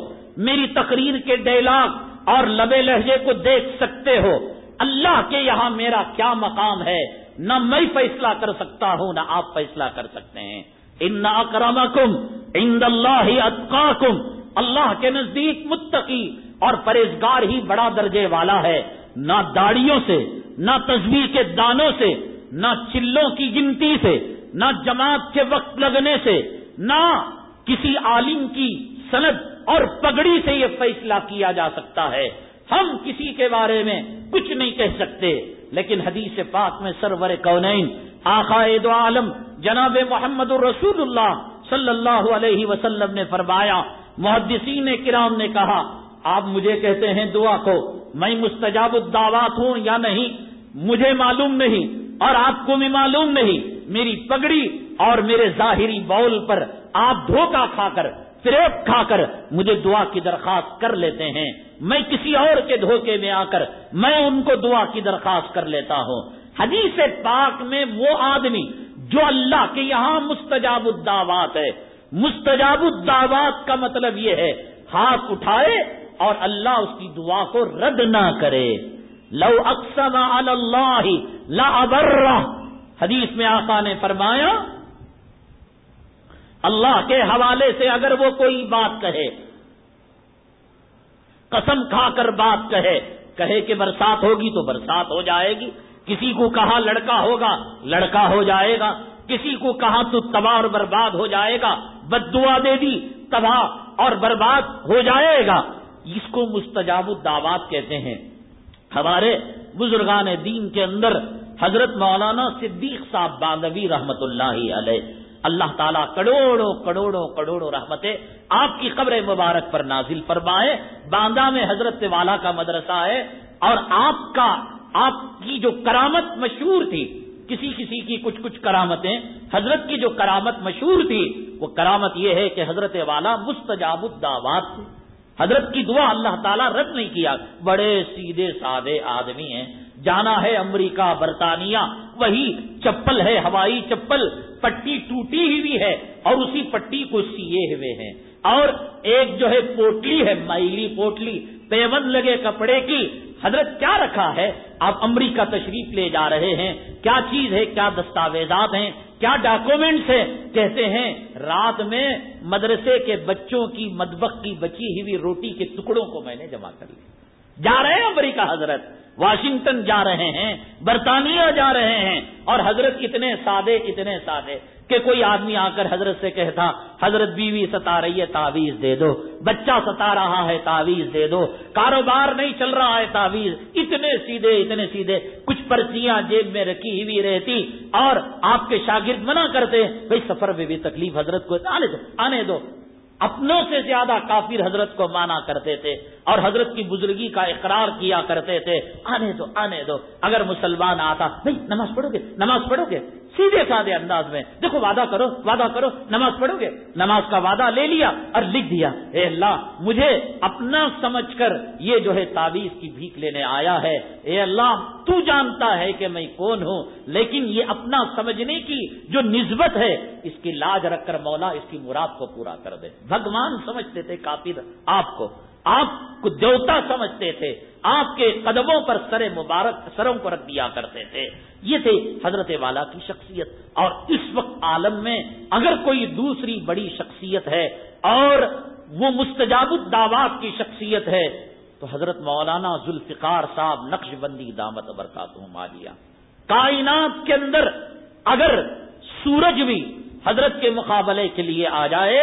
میری تقریر کے ڈیلاگ اور لبے لہجے کو دیکھ سکتے ہو۔ اللہ کے یہاں میرا کیا مقام ہے؟ نہ میں فیصلہ کر سکتا ہوں، نہ آپ فیصلہ کر سکتے ہیں۔ ان اکرمکم عند اللہ اتقاکم اللہ کے نزدیک متقی اور پرہیزگار ہی بڑا درجے والا ہے۔ نہ داڑیوں سے، نہ تصویر کے دانوں سے، نہ چلوں کی گنتی سے، نہ جماعت کے وقت لگنے سے، نہ کسی عالم کی سند اور پگڑی سے یہ فیصلہ کیا جا سکتا ہے۔ ہم کسی کے بارے میں کچھ نہیں کہہ سکتے۔ لیکن حدیث پاک میں سرور کونین آقائد عالم جناب محمد الرسول اللہ صلی اللہ علیہ وسلم نے فرمایا، محدثین کرام نے کہا، آپ مجھے کہتے ہیں دعا کو، میں مستجاب الدعوات ہوں یا نہیں؟ مجھے معلوم نہیں، اور آپ کو بھی معلوم نہیں۔ میری پگڑی اور میرے ظاہری بول پر آپ دھوکہ کھا کر فریب کھا کر مجھے دعا کی درخواست کر لیتے ہیں۔ میں کسی اور کے دھوکے میں آ کر میں ان کو دعا کی درخواست کر لیتا ہوں۔ حدیث پاک میں وہ آدمی جو اللہ کے یہاں مستجاب الدعوات ہے۔ مستجاب الدعوات کا مطلب یہ ہے، ہاتھ اٹھائے اور اللہ اس کی دعا کو رد نہ کرے۔ لو اقسم اللہ لا حدیث میں آقا نے فرمایا اللہ کے حوالے سے اگر وہ کوئی بات کہے، قسم کھا کر بات کہے کہے کہ برسات ہوگی تو برسات ہو جائے گی۔ کسی کو کہا لڑکا ہوگا، لڑکا ہو جائے گا۔ کسی کو کہا تو تباہ اور برباد ہو جائے گا۔ بد دعا دے دی، تباہ اور برباد ہو جائے گا۔ اس کو مستجاب الدعوات کہتے ہیں۔ ہمارے بزرگان دین کے اندر حضرت مولانا صدیق صاحب باندوی رحمت اللہ علیہ اللہ تعالیٰ کروڑوں کروڑوں کروڑوں رحمتیں آپ کی قبر مبارک پر نازل فرمائے، باندہ میں حضرت والا کا مدرسہ ہے اور آپ کا، آپ کی جو کرامت مشہور تھی، کسی کسی کی کچھ کچھ کرامتیں، حضرت کی جو کرامت مشہور تھی، وہ کرامت یہ ہے کہ حضرت والا مستجاب الدعوات تھی حضرت کی دعا اللہ تعالیٰ رد نہیں کیا، بڑے سیدھے سادے آدمی ہیں۔ جانا ہے امریکہ، برطانیہ، وہی چپل ہے، ہوائی چپل، پٹی ٹوٹی ہوئی ہے اور اسی پٹی کو سیے ہوئے ہیں۔ اور ایک جو ہے پوٹلی ہے، مائلی پوٹلی، پیون لگے کپڑے کی۔ حضرت کیا رکھا ہے؟ آپ امریکہ تشریف لے جا رہے ہیں۔ کیا چیز ہے؟ کیا دستاویزات ہیں؟ کیا ڈاکومینٹس ہے کہتے ہیں رات میں مدرسے کے بچوں کی مدبخ کی بچی ہوئی روٹی کے ٹکڑوں کو میں نے جمع کر لیا جا رہے ہیں امریکہ حضرت؟ واشنگٹن جا رہے ہیں، برطانیہ جا رہے ہیں۔ اور حضرت اتنے سادے اتنے سادے۔ کہ کوئی آدمی آ کر حضرت سے کہتا، حضرت بیوی ستا رہی ہے، تعویذ دے دو۔ بچہ ستا رہا ہے، تعویذ دے دو۔ کاروبار نہیں چل رہا ہے، تعویذ۔ اتنے سیدھے اتنے سیدھے۔ کچھ پرچیاں جیب میں رکھی ہوئی رہتی۔ اور آپ کے شاگرد منع کرتے بھائی سفر میں بھی تکلیف حضرت کو، آنے دو آنے دو۔ اپنوں سے زیادہ کافر حضرت کو مانا کرتے تھے اور حضرت کی بزرگی کا اقرار کیا کرتے تھے، آنے دو آنے دو، اگر مسلمان آتا، نہیں، نماز پڑھو گے، نماز پڑھو گے سیدھے سادے انداز میں، دیکھو وعدہ کرو وعدہ کرو، نماز پڑھو گے، نماز کا وعدہ لے لیا اور لکھ دیا۔ اے اللہ، مجھے اپنا سمجھ کر یہ جو ہے تعویذ کی بھیک لینے آیا ہے۔ اے اللہ، تو جانتا ہے کہ میں کون ہوں، لیکن یہ اپنا سمجھنے کی جو نسبت ہے، اس کی لاج رکھ کر مولا اس کی مراد کو پورا کر دے۔ بھگوان سمجھتے تھے کافر آپ کو۔ آپ کو دیوتا سمجھتے تھے، آپ کے قدموں پر سر مبارک، سروں کو رکھ دیا کرتے تھے۔ یہ تھے حضرت والا کی شخصیت۔ اور اس وقت عالم میں اگر کوئی دوسری بڑی شخصیت ہے اور وہ مستجاب الدعوات کی شخصیت ہے، تو حضرت مولانا ذوالفقار صاحب نقش بندی دامت برکات مالیہ۔ کائنات کے اندر اگر سورج بھی حضرت کے مقابلے کے لیے آ جائے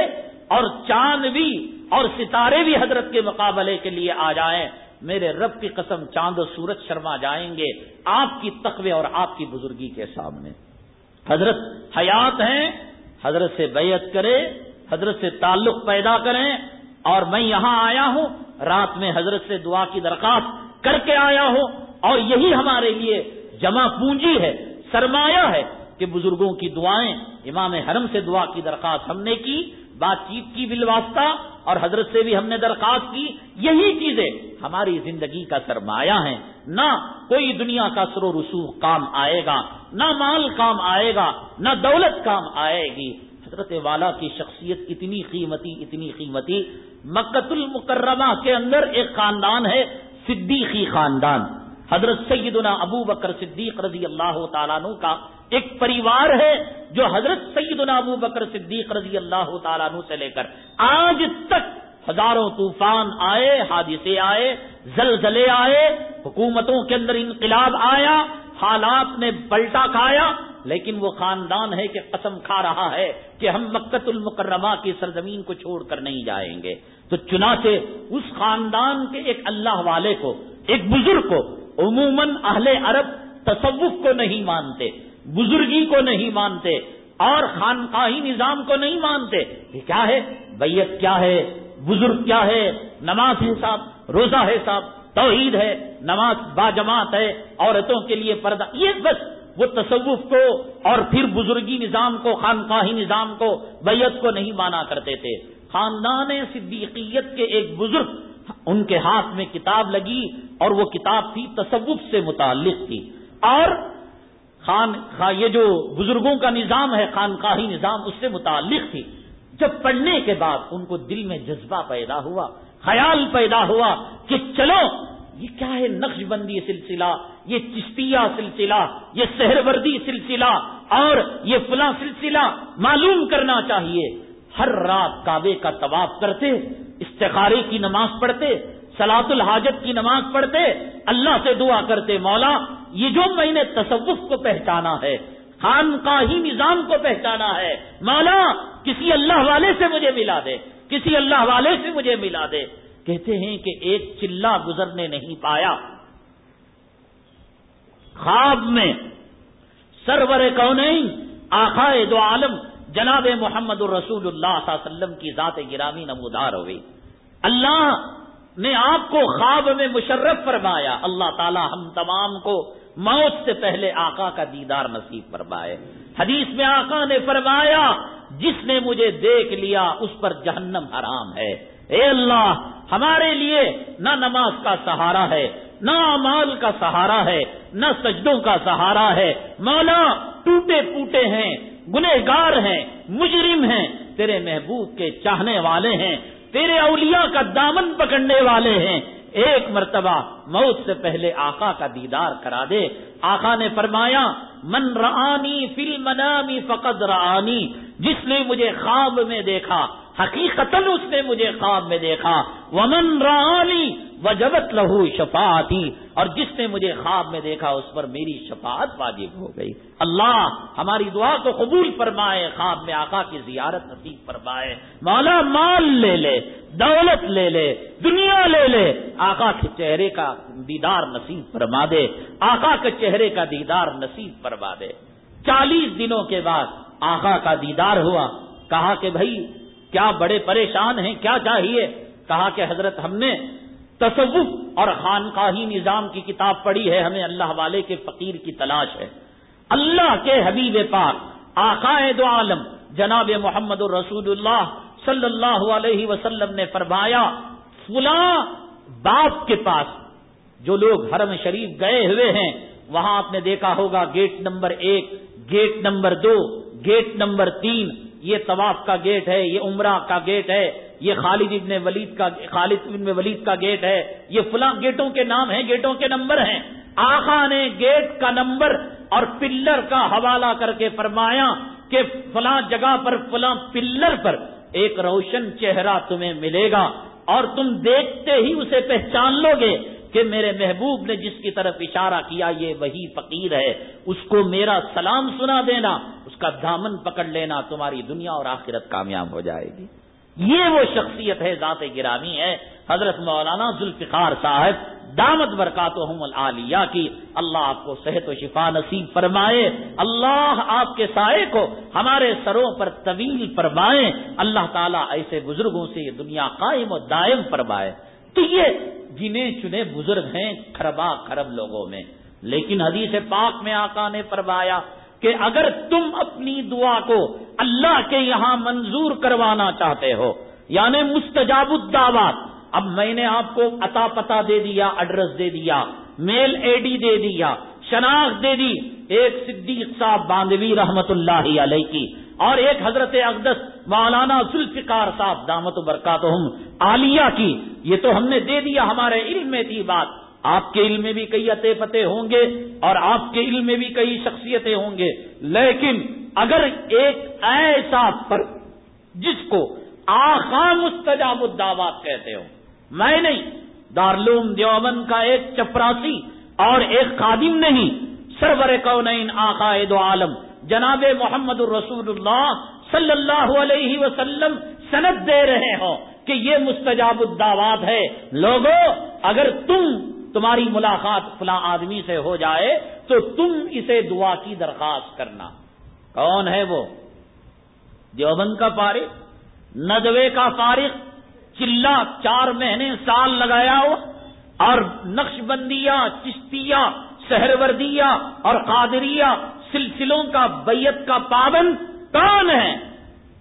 اور چاند بھی اور ستارے بھی حضرت کے مقابلے کے لیے آ جائیں، میرے رب کی قسم چاند و سورج شرما جائیں گے آپ کی تقوی اور آپ کی بزرگی کے سامنے۔ حضرت حیات ہیں، حضرت سے بیعت کرے حضرت سے تعلق پیدا کریں اور میں یہاں آیا ہوں، رات میں حضرت سے دعا کی درخواست کر کے آیا ہوں اور یہی ہمارے لیے جمع پونجی ہے، سرمایہ ہے کہ بزرگوں کی دعائیں، امام حرم سے دعا کی درخواست ہم نے کی، بات چیت کی بالواسطہ اور حضرت سے بھی ہم نے درخواست کی، یہی چیزیں ہماری زندگی کا سرمایہ ہیں۔ نہ کوئی دنیا کا سر و رسوخ کام آئے گا، نہ مال کام آئے گا، نہ دولت کام آئے گی۔ حضرت والا کی شخصیت اتنی قیمتی اتنی قیمتی۔ مکت المکرمہ کے اندر ایک خاندان ہے، صدیقی خاندان۔ حضرت سیدنا ابو بکر صدیق رضی اللہ تعالیٰ کا ایک پریوار ہے جو حضرت سیدنا ابو بکر صدیق رضی اللہ تعالیٰ عنہ سے لے کر آج تک ہزاروں طوفان آئے، حادثے آئے، زلزلے آئے، حکومتوں کے اندر انقلاب آیا، حالات نے پلٹا کھایا، لیکن وہ خاندان ہے کہ قسم کھا رہا ہے کہ ہم مکت المکرمہ کی سرزمین کو چھوڑ کر نہیں جائیں گے۔ تو چنانچہ اس خاندان کے ایک اللہ والے کو، ایک بزرگ کو، عموماً اہل عرب تصوف کو نہیں مانتے۔ بزرگی کو نہیں مانتے اور خانقاہی نظام کو نہیں مانتے یہ کیا ہے؟ بیت کیا ہے؟ بزرگ کیا ہے؟ نماز ہے صاحب، روزہ ہے صاحب، توحید ہے، نماز با جماعت ہے، عورتوں کے لیے پردہ، یہ بس وہ تصوف کو اور پھر بزرگی نظام کو، خانقاہی نظام کو بیت کو نہیں مانا کرتے تھے۔ خاندان صدیقیت کے ایک بزرگ ان کے ہاتھ میں کتاب لگی اور وہ کتاب تھی، تصوف سے متعلق تھی۔ اور خان یہ جو بزرگوں کا نظام ہے، خانقاہی نظام، اس سے متعلق تھی۔ جب پڑھنے کے بعد ان کو دل میں جذبہ پیدا ہوا، خیال پیدا ہوا کہ چلو، یہ کیا ہے نقش بندی سلسلہ؟ یہ چشتیہ سلسلہ، یہ سہروردی سلسلہ، اور یہ فلاں سلسلہ؟ معلوم کرنا چاہیے۔ ہر رات کعبے کا طواف کرتے، استخارے کی نماز پڑھتے سلاط الحاجت کی نماز پڑھتے، اللہ سے دعا کرتے، مولا، یہ جو میں نے تصوف کو پہچانا ہے خان کا ہی نظام کو پہچانا ہے، مولا، کسی اللہ والے سے مجھے ملا دے، کسی اللہ والے سے مجھے ملا دے۔ کہتے ہیں کہ ایک چلا گزرنے نہیں پایا۔ خواب میں سرور کون آخائے دو عالم، جناب محمد الرسول اللہ صلی اللہ علیہ وسلم کی ذات گرامی نمودار ہوئی۔ اللہ نے آپ کو خواب میں مشرف فرمایا۔ اللہ تعالی ہم تمام کو موت سے پہلے آقا کا دیدار نصیب فرمائے۔ حدیث میں آقا نے فرمایا، جس نے مجھے دیکھ لیا اس پر جہنم حرام ہے۔ اے اللہ، ہمارے لیے نہ نماز کا سہارا ہے، نہ امال کا سہارا ہے، نہ سجدوں کا سہارا ہے۔ مولا، ٹوٹے پوٹے ہیں، گنہگار ہیں، مجرم ہیں، تیرے محبوب کے چاہنے والے ہیں۔ تیرے اولیاء کا دامن پکڑنے والے ہیں۔ ایک مرتبہ موت سے پہلے آقا کا دیدار کرا دے۔ آقا نے فرمایا، من رانی فل منامی فقد رانی جس نے مجھے خواب میں دیکھا حقیقت اس نے مجھے خواب میں دیکھا، ومن رانی وجبت لہو شفاعتی اور جس نے مجھے خواب میں دیکھا اس پر میری شفاعت واجب ہو گئی۔ اللہ ہماری دعا کو قبول فرمائے، خواب میں آقا کی زیارت نصیب فرمائے۔ مولا مال لے لے، دولت لے لے، دنیا لے لے۔ آقا کے چہرے کا دیدار نصیب فرما دے۔ آقا کے چہرے کا دیدار نصیب فرما دے۔ چالیس دنوں کے بعد آقا کا دیدار ہوا۔ کہا کہ بھائی کیا بڑے پریشان ہیں، کیا چاہیے؟ کہا کہ حضرت ہم نے تصوف اور خانقاہی نظام کی کتاب پڑھی ہے، ہمیں اللہ والے کے فقیر کی تلاش ہے۔ اللہ کے حبیب پاک آقائے دو عالم، جناب محمد الرسول اللہ صلی اللہ علیہ وسلم نے فرمایا، فلاں باپ کے پاس جو لوگ حرم شریف گئے ہوئے ہیں، وہاں آپ نے دیکھا ہوگا گیٹ نمبر ایک، گیٹ نمبر دو، گیٹ نمبر تین یہ طواف کا گیٹ ہے، یہ عمرہ کا گیٹ ہے، یہ خالد ابن ولید کا، خالد ابن ولید کا گیٹ ہے۔ یہ فلاں گیٹوں کے نام ہیں، گیٹوں کے نمبر ہیں۔ آقا نے گیٹ کا نمبر اور پلر کا حوالہ کر کے فرمایا کہ فلاں جگہ پر، فلاں پلر پر ایک روشن چہرہ تمہیں ملے گا اور تم دیکھتے ہی اسے پہچان لو گے کہ میرے محبوب نے جس کی طرف اشارہ کیا، یہ وہی فقیر ہے۔ اس کو میرا سلام سنا دینا۔ کا دامن پکڑ لینا تمہاری دنیا اور آخرت کامیاب ہو جائے گی۔ یہ وہ شخصیت ہے، ذات گرامی ہے۔ حضرت مولانا ذوالفقار صاحب، دامت برکات العالیہ کی اللہ آپ کو صحت و شفا نصیب فرمائے۔ اللہ آپ کے سائے کو ہمارے سروں پر طویل فرمائے۔ اللہ تعالیٰ ایسے بزرگوں سے یہ دنیا قائم و دائم فرمائے۔ تو یہ جنہیں چنے بزرگ ہیں خربا خرب لوگوں میں۔ لیکن حدیث پاک میں آقا نے فرمایا کہ اگر تم اپنی دعا کو اللہ کے یہاں منظور کروانا چاہتے ہو یعنی مستجاب الدعوات، اب میں نے آپ کو عطا پتا دے دیا ایڈریس دے دیا میل اے ڈی دے دیا، شناخت دے دی، ایک صدیق صاحب باندوی رحمت اللہ علیہ کی اور ایک حضرت اقدس مولانا ذوالفقار صاحب دامت و برکات عالیہ کی، یہ تو ہم نے دے دیا ہمارے علم میں تھی بات۔ آپ کے علم میں بھی کئی اتے پتے ہوں گے اور آپ کے علم میں بھی کئی شخصیتیں ہوں گے۔ لیکن اگر ایک ایسا پر جس کو آخا مستجاب الدعوات کہتے ہو میں نہیں دارلوم دیوبند کا ایک چپراسی اور ایک خادم نہیں، سرور کونین آقا دو عالم، جناب محمد الرسول اللہ صلی اللہ علیہ وسلم سند دے رہے ہوں کہ یہ مستجاب الدعوات ہے۔ لوگوں اگر تم تمہاری ملاقات فلاں آدمی سے ہو جائے تو تم اسے دعا کی درخواست کرنا۔ کون ہے وہ؟ دیوبند کا فارغ، ندوے کا فارغ، چلا چار مہینے سال لگایا ہو اور نقش بندیا چشتیا سہروردیا اور قادریا سلسلوں کا بیت کا پابند کون ہے؟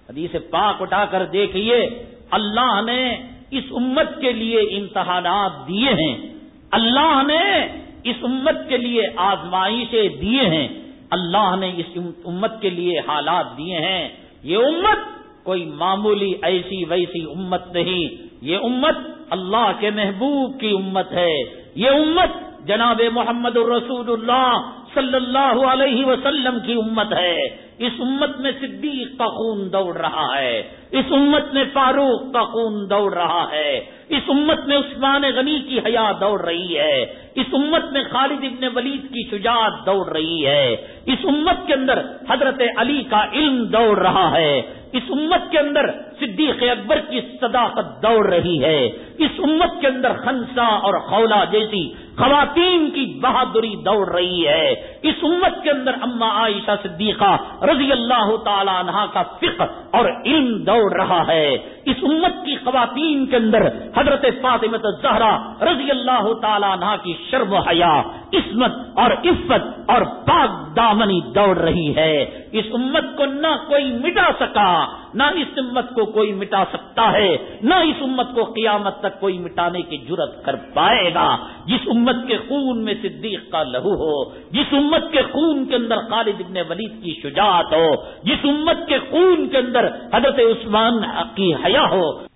حدیث پاک اٹھا کر دیکھیے، اللہ نے اس امت کے لیے امتحانات دیے ہیں۔ اللہ نے اس امت کے لیے آزمائشیں دیے ہیں۔ اللہ نے اس امت کے لیے حالات دیے ہیں۔ یہ امت کوئی معمولی ایسی ویسی امت نہیں۔ یہ امت اللہ کے محبوب کی امت ہے۔ یہ امت جناب محمد الرسول اللہ صلی اللہ علیہ وسلم کی امت ہے۔ اس امت میں صدیق کا خون دوڑ رہا ہے۔ اس امت میں فاروق کا خون دوڑ رہا ہے۔ اس امت میں عثمان غنی کی حیا دوڑ رہی ہے۔ اس امت میں خالد ابن ولید کی شجاعت دوڑ رہی ہے۔ اس امت کے اندر حضرت علی کا علم دوڑ رہا ہے۔ اس امت کے اندر صدیق اکبر کی صداقت دوڑ رہی ہے۔ اس امت کے اندر خنسا اور خولا جیسی خواتین کی بہادری دوڑ رہی ہے۔ اس امت کے اندر اما عائشہ صدیقہ رضی اللہ تعالی عنہ کا فقہ اور علم دوڑ رہا ہے۔ اس امت کی خواتین کے اندر حضرت فاطمت زہرا رضی اللہ تعالی عنہ کی شرم حیا، عصمت اور عفت اور پاک دامنی دوڑ رہی ہے۔ اس امت کو نہ کوئی مٹا سکا۔ نہ اس امت کو کوئی مٹا سکتا ہے، نہ اس امت کو قیامت تک کوئی مٹانے کی جرت کر پائے گا۔ جس امت کے خون میں صدیق کا لہو ہو، جس امت کے خون کے اندر خالد ابن ولید کی شجاعت ہو، جس امت کے خون کے اندر حضرت عثمان کی حیا ہو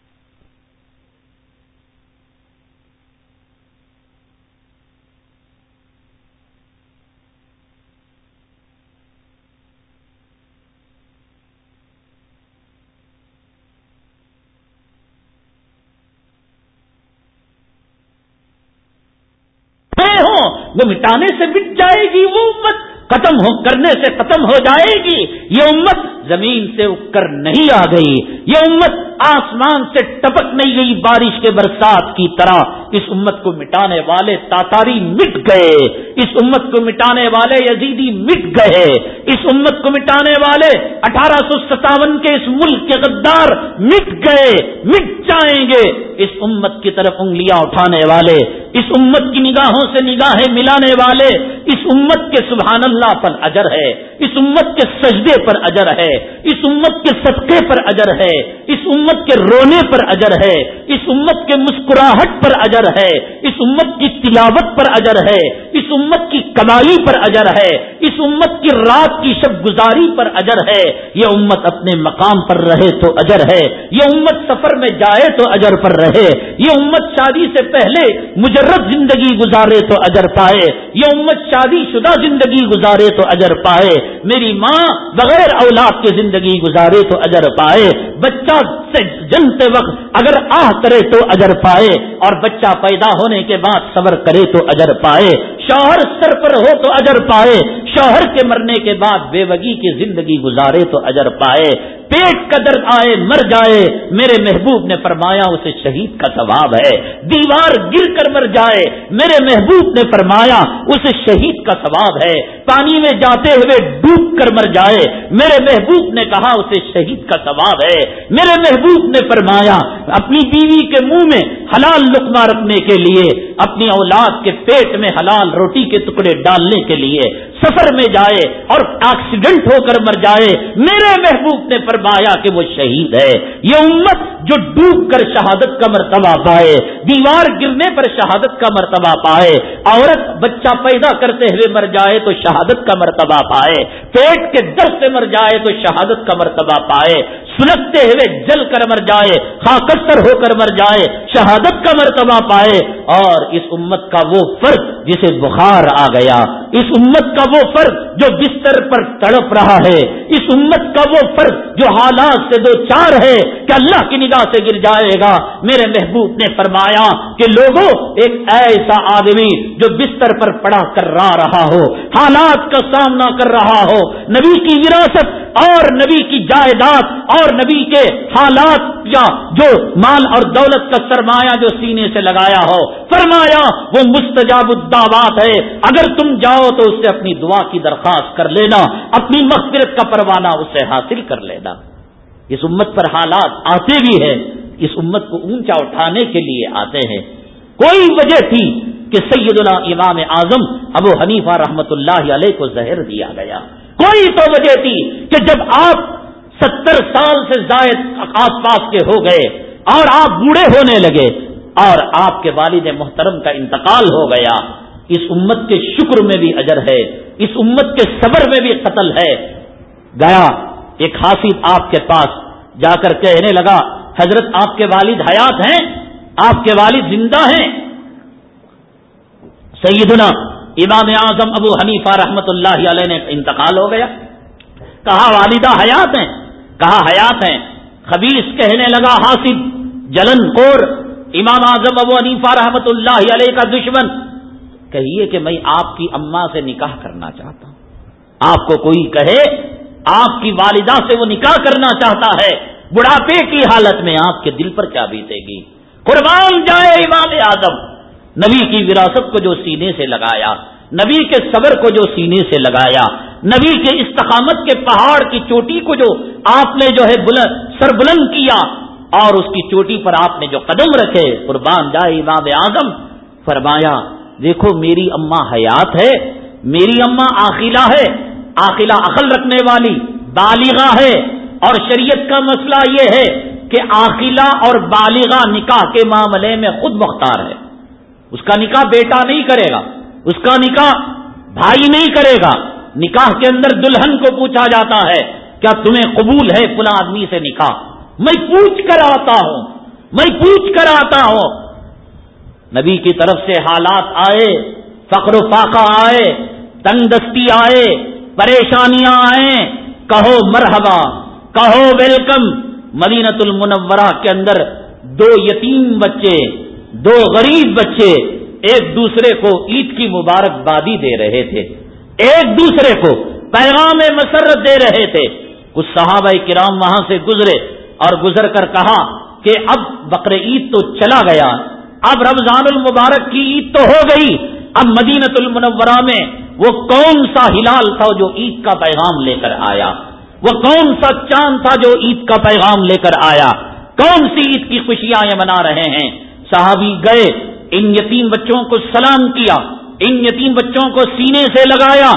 وہ مٹانے سے مٹ جائے گی وہ امت، ختم ہو کرنے سے ختم ہو جائے گی، یہ امت زمین سے اگ کر نہیں آ گئی۔ یہ امت آسمان سے ٹپک نہیں گئی بارش کے برسات کی طرح۔ اس امت کو مٹانے والے تاتاری مٹ گئے۔ اس امت کو مٹانے والے یزیدی مٹ گئے۔ اس امت کو مٹانے والے اٹھارہ سو ستاون کے اس ملک کے غدار مٹ گئے۔ مٹ جائیں گے۔ اس امت کی طرف انگلیاں اٹھانے والے۔ اس امت کی نگاہوں سے نگاہیں ملانے والے۔ اس امت کے سبحان اللہ پر اجر ہے۔ اس امت کے سجدے پر اجر ہے۔ اس امت کے صدقے پر اجر ہے، اس امت کے رونے پر اجر ہے، اس امت کے مسکراہٹ پر اجر ہے، اس امت کی تلاوت پر اجر ہے، اس امت کی کمائی پر اجر ہے، اس امت کی رات کی شب گزاری پر اجر ہے۔ یہ امت اپنے مقام پر رہے تو اجر ہے، یہ امت سفر میں جائے تو اجر پر رہے۔ یہ امت شادی سے پہلے مجرد زندگی گزارے تو اجر پائے۔ یہ امت شادی شدہ زندگی گزارے تو اجر پائے۔ میری ماں بغیر اولاد کے زندگی گزارے تو اجر پائے۔ بچہ سے جنتے وقت اگر آہ کرے تو اجر پائے۔ اور بچہ پیدا ہونے کے بعد صبر کرے تو اجر پائے۔ شوہر سر پر ہو تو اجر پائے، شوہر کے مرنے کے بعد بیوگی کی زندگی گزارے تو اجر پائے۔ پیٹ کا درد آئے، مر جائے۔ میرے محبوب نے فرمایا، اسے شہید کا ثواب ہے۔ دیوار گر کر مر جائے۔ میرے محبوب نے فرمایا، اسے شہید کا ثواب ہے۔ پانی میں جاتے ہوئے ڈوب کر مر جائے۔ میرے محبوب نے کہا، اسے شہید کا ثواب ہے۔ میرے محبوب نے فرمایا، اپنی بیوی کے منہ میں حلال لکما رکھنے کے لیے، اپنی اولاد کے پیٹ میں حلال روٹی کے ٹکڑے ڈالنے کے لیے سفر میں جائے اور ایکسیڈنٹ ہو کر مر جائے۔ میرے محبوب نے فرمایا کہ وہ شہید ہے۔ یہ امت جو ڈوب کر شہادت کا مرتبہ پائے، دیوار گرنے پر شہادت کا مرتبہ پائے، عورت بچہ پیدا کرتے ہوئے مر جائے تو شہادت کا مرتبہ پائے، پیٹ کے درد سے مر جائے تو شہادت کا مرتبہ پائے سلگتے ہوئے جل کر مر جائے، خاکستر ہو کر مر جائے، شہادت کا مرتبہ پائے، اور اس امت کا وہ فرد جسے بخار آ گیا، اس امت کا وہ فرد جو بستر پر تڑپ رہا ہے، اس امت کا وہ فرد جو حالات سے دو چار ہے کہ اللہ کی نگاہ سے گر جائے گا۔ میرے محبوب نے فرمایا کہ لوگوں ایک ایسا آدمی جو بستر پر پڑا کر رہا ہو، حالات کا سامنا کر رہا ہو، نبی کی وراثت اور نبی کی جائیداد اور نبی کے حالات یا جو مال اور دولت کا سرمایہ جو سینے سے لگایا ہو، فرمایا وہ مستجاب الدعوات ہے، اگر تم جاؤ تو اس سے اپنی دعا کی درخواست کر لینا، اپنی مغفرت کا پروانہ اسے حاصل کر لینا۔ اس امت پر حالات آتے بھی ہیں، اس امت کو اونچا اٹھانے کے لیے آتے ہیں۔ کوئی وجہ تھی کہ سیدنا امام اعظم ابو حنیفہ رحمت اللہ علیہ کو زہر دیا گیا۔ کوئی تو وجہ تھی کہ جب آپ ستر سال سے زائد آس پاس کے ہو گئے اور آپ بوڑھے ہونے لگے اور آپ کے والد محترم کا انتقال ہو گیا اس امت کے شکر میں بھی اجر ہے، اس امت کے صبر میں بھی قتل ہے۔ گیا، ایک حاصل آپ کے پاس جا کر کہنے لگا، حضرت آپ کے والد حیات ہیں؟ آپ کے والد زندہ ہیں؟ سیدنا امام اعظم ابو حنیفہ رحمت اللہ علیہ نے انتقال ہو گیا۔ کہا، والدہ حیات ہیں؟ کہا، حیات ہیں۔ خبیص کہنے لگا حاصل جلن کور امام اعظم ابو حنیفہ رحمت اللہ علیہ کا دشمن۔ کہیے کہ میں آپ کی اما سے نکاح کرنا چاہتا ہوں۔ آپ کو کوئی کہے، آپ کی والدہ سے وہ نکاح کرنا چاہتا ہے۔ بڑھاپے کی حالت میں آپ کے دل پر کیا بیتے گی؟ قربان جائے امام اعظم۔ نبی کی وراثت کو جو سینے سے لگایا، نبی کے صبر کو جو سینے سے لگایا، نبی کے استقامت کے پہاڑ کی چوٹی کو جو آپ نے جو ہے بلند سر بلند کیا، اور اس کی چوٹی پر آپ نے جو قدم رکھے، قربان جائے امام اعظم۔ فرمایا دیکھو میری اما حیات ہے، میری اما آخلا ہے آخلا عقل رکھنے والی بالغا ہے۔ اور شریعت کا مسئلہ یہ ہے کہ آخلا اور بالغا نکاح کے معاملے میں خود مختار ہے۔ اس کا نکاح بیٹا نہیں کرے گا، اس کا نکاح بھائی نہیں کرے گا۔ نکاح کے اندر دلہن کو پوچھا جاتا ہے، کیا تمہیں قبول ہے فلاں آدمی سے نکاح؟ میں پوچھ کر آتا ہوں، میں پوچھ کر آتا ہوں۔ نبی کی طرف سے حالات آئے، فخر و فاقہ آئے، تنگ دستی آئے، پریشانیاں آئے کہو مرحبا، کہو ویلکم مدینت المنورہ کے اندر دو یتیم بچے، دو غریب بچے ایک دوسرے کو عید کی مبارکبادی دے رہے تھے۔ ایک دوسرے کو پیغام مسرت دے رہے تھے۔ کچھ صحابہ کرام وہاں سے گزرے اور گزر کر کہا کہ اب بقر عید تو چلا گیا۔ اب رمضان المبارک کی عید تو ہو گئی۔ اب مدینت المنورہ میں وہ کون سا ہلال تھا جو عید کا پیغام لے کر آیا؟ وہ کون سا چاند تھا جو عید کا پیغام لے کر آیا؟ کون سی عید کی خوشیاں یہ منا رہے ہیں؟ صحابی گئے، ان یتیم بچوں کو سلام کیا، ان یتیم بچوں کو سینے سے لگایا۔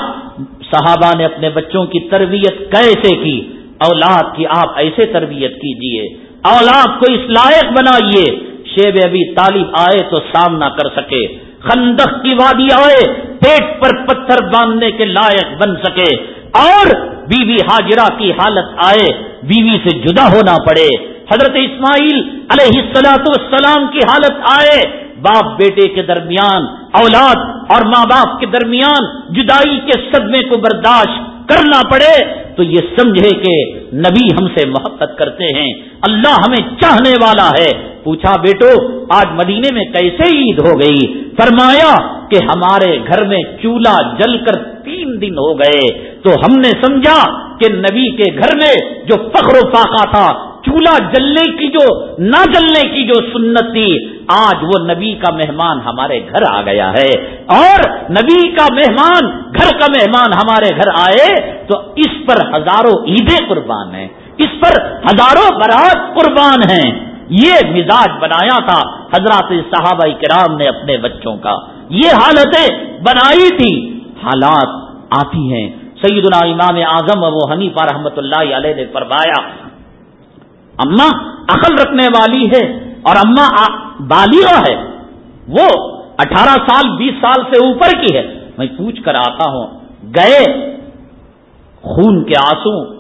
صحابہ نے اپنے بچوں کی تربیت کیسے کی؟ اولاد کی آپ ایسے تربیت کیجیے۔ اولاد کو اس لائق بنائیے۔ شیب ابھی طالب آئے تو سامنا کر سکے۔ خندق کی وادی آئے، پیٹ پر پتھر باندھنے کے لائق بن سکے۔ اور بیوی حاجرہ کی حالت آئے، بیوی سے جدا ہونا پڑے۔ حضرت اسماعیل علیہ السلاۃ والسلام کی حالت آئے۔ باپ بیٹے کے درمیان، اولاد اور ماں باپ کے درمیان جدائی کے صدمے کو برداشت کرنا پڑے۔ تو یہ سمجھے کہ نبی ہم سے محبت کرتے ہیں، اللہ ہمیں چاہنے والا ہے۔ پوچھا بیٹو، آج مدینے میں کیسے عید ہو گئی؟ فرمایا کہ ہمارے گھر میں چولہا جل کر تین دن ہو گئے۔ تو ہم نے سمجھا کہ نبی کے گھر میں جو فخر و فاقہ تھا، چولہا جلنے کی جو، نہ جلنے کی جو سنت تھی آج وہ نبی کا مہمان ہمارے گھر آ گیا ہے اور نبی کا مہمان گھر کا مہمان ہمارے گھر آئے تو اس پر ہزاروں عیدیں قربان ہیں، اس پر ہزاروں برات قربان ہیں۔ یہ مزاج بنایا تھا حضرات صحابہ کرام نے اپنے بچوں کا۔ یہ حالتیں بنائی تھی۔ حالات آتی ہیں۔ سیدنا امام اعظم ابو حنیفہ رحمت اللہ علیہ نے فرمایا، اما عقل رکھنے والی ہے اور اما بالغ ہے، وہ اٹھارہ سال، بیس سال سے اوپر کی ہے۔ میں پوچھ کر آتا ہوں، گئے خون کے آنسو،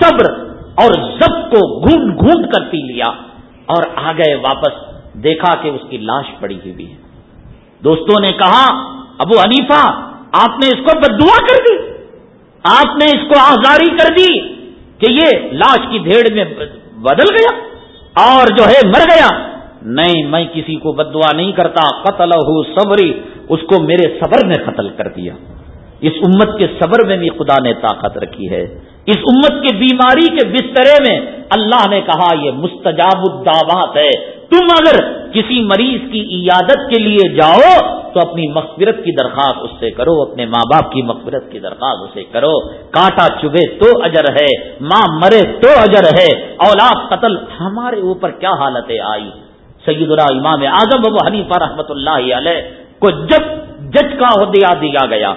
صبر اور زب کو گھونٹ گھونٹ کر پی لیا اور آ گئے واپس۔ دیکھا کہ اس کی لاش پڑی ہوئی ہے۔ دوستوں نے کہا، ابو حنیفہ، آپ نے اس کو بدعا کر دی۔ آپ نے اس کو آزاری کر دی کہ یہ لاش کی بھیڑ میں بدل گیا۔ اور جو ہے مر گیا۔ نہیں، میں کسی کو بدوا نہیں کرتا۔ قتل ہو صبری، اس کو میرے صبر نے قتل کر دیا۔ اس امت کے صبر میں بھی خدا نے طاقت رکھی ہے۔ اس امت کے بیماری کے بسترے میں اللہ نے کہا، یہ مستجاب الدعوات ہے۔ تم اگر کسی مریض کی عیادت کے لیے جاؤ تو اپنی مغفرت کی درخواست اس سے کرو، اپنے ماں باپ کی مغفرت کی درخواست اسے کرو۔ کاٹا چبھے تو اجر ہے، ماں مرے تو اجر ہے۔ اولاد قتل، ہمارے اوپر کیا حالتیں آئی؟ سید اللہ امام اعظم ابو حنیفہ رحمت اللہ علیہ کو جب جج کا عہدہ دیا گیا۔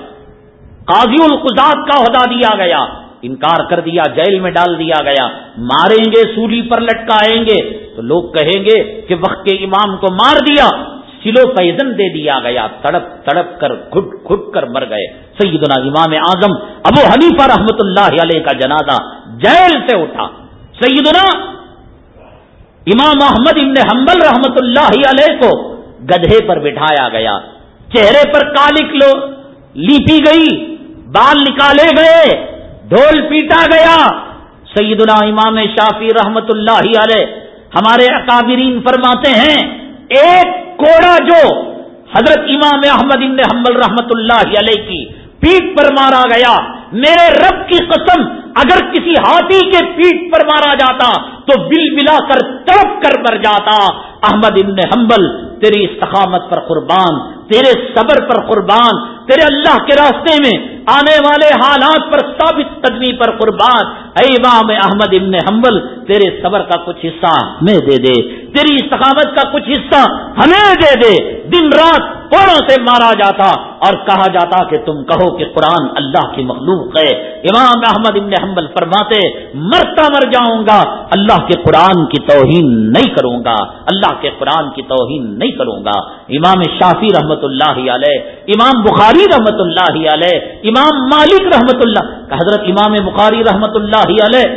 قاضی القزاد کا عہدہ دیا گیا۔ انکار کر دیا، جیل میں ڈال دیا گیا۔ ماریں گے، سولی پر لٹکائیں گے۔ تو لوگ کہیں گے کہ وقت کے امام کو مار دیا، سلو پیزن دے دیا گیا، تڑپ تڑپ کر، گھٹ گھٹ کر مر گئے۔ سیدنا امام اعظم ابو حنیفہ رحمت اللہ علیہ کا جنازہ جیل سے اٹھا۔ سیدنا امام احمد ابن حنبل رحمت اللہ علیہ کو گدھے پر بٹھایا گیا۔ چہرے پر کالک لو لیپی گئی، بال نکالے گئے، ڈھول پیٹا گیا۔ سیدنا امام شافی رحمت اللہ علیہ ہمارے اکابرین فرماتے ہیں، ایک کوڑا جو حضرت امام احمد ابن حنبل رحمت اللہ علیہ کی پیٹ پر مارا گیا، میرے رب کی قسم، اگر کسی ہاتھی کے پیٹ پر مارا جاتا تو بل بلا کر تڑپ کر مر جاتا۔ احمد ابن حنبل، تیری استقامت پر قربان، تیرے صبر پر قربان تیرے اللہ کے راستے میں آنے والے حالات پر ثابت قدمی پر قربان۔ اے امام احمد ابن حنبل، تیرے صبر کا کچھ حصہ ہمیں دے دے۔ تیری استقامت کا کچھ حصہ ہمیں دے دے۔ دن رات کوڑوں سے مارا جاتا اور کہا جاتا کہ تم کہو کہ قرآن اللہ کی مخلوق ہے۔ امام احمد ابن حنبل فرماتے، مرتا مر جاؤں گا، اللہ کے قرآن کی توہین نہیں کروں گا۔ اللہ کے قرآن کی توہین نہیں کروں گا۔ امام شافی رحمت اللہ علیہ امام بخاری رحمت اللہ علیہ، امام مالک رحمت اللہ حضرت امام بخاری رحمت اللہ علیہ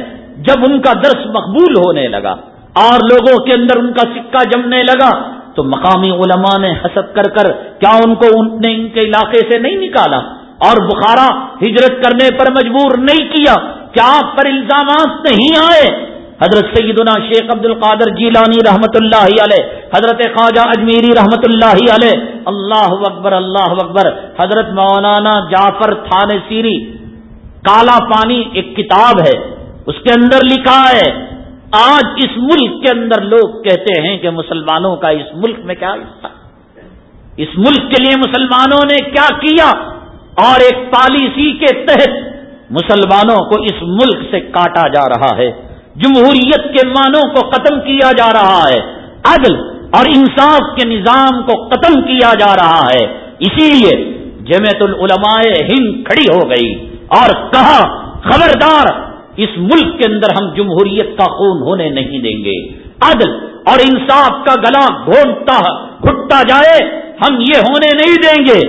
جب ان کا درس مقبول ہونے لگا، اور لوگوں کے اندر ان کا سکہ جمنے لگا، تو مقامی علماء نے حسد کر کر کیا ان کو ان نے ان کے علاقے سے نہیں نکالا؟ اور بخارا ہجرت کرنے پر مجبور نہیں کیا؟ کیا آپ پر الزامات نہیں آئے؟ حضرت سیدنا شیخ عبد القادر جیلانی رحمت اللہ علیہ، حضرت خواجہ اجمیری رحمت اللہ علیہ، اللہ اکبر اللہ اکبر، حضرت مولانا جعفر تھان سیری، کالا پانی ایک کتاب ہے، اس کے اندر لکھا ہے، آج اس ملک کے اندر لوگ کہتے ہیں کہ مسلمانوں کا اس ملک میں کیا حصہ؟ اس ملک کے لیے مسلمانوں نے کیا کیا؟ اور ایک پالیسی کے تحت مسلمانوں کو اس ملک سے کاٹا جا رہا ہے۔ جمہوریت کے معنوں کو ختم کیا جا رہا ہے، عدل اور انصاف کے نظام کو ختم کیا جا رہا ہے۔ اسی لیے جمعیت العلماء ہند کھڑی ہو گئی اور کہا، خبردار، اس ملک کے اندر ہم جمہوریت کا خون ہونے نہیں دیں گے۔ عدل اور انصاف کا گلا گھونٹتا، گھٹتا جائے، ہم یہ ہونے نہیں دیں گے۔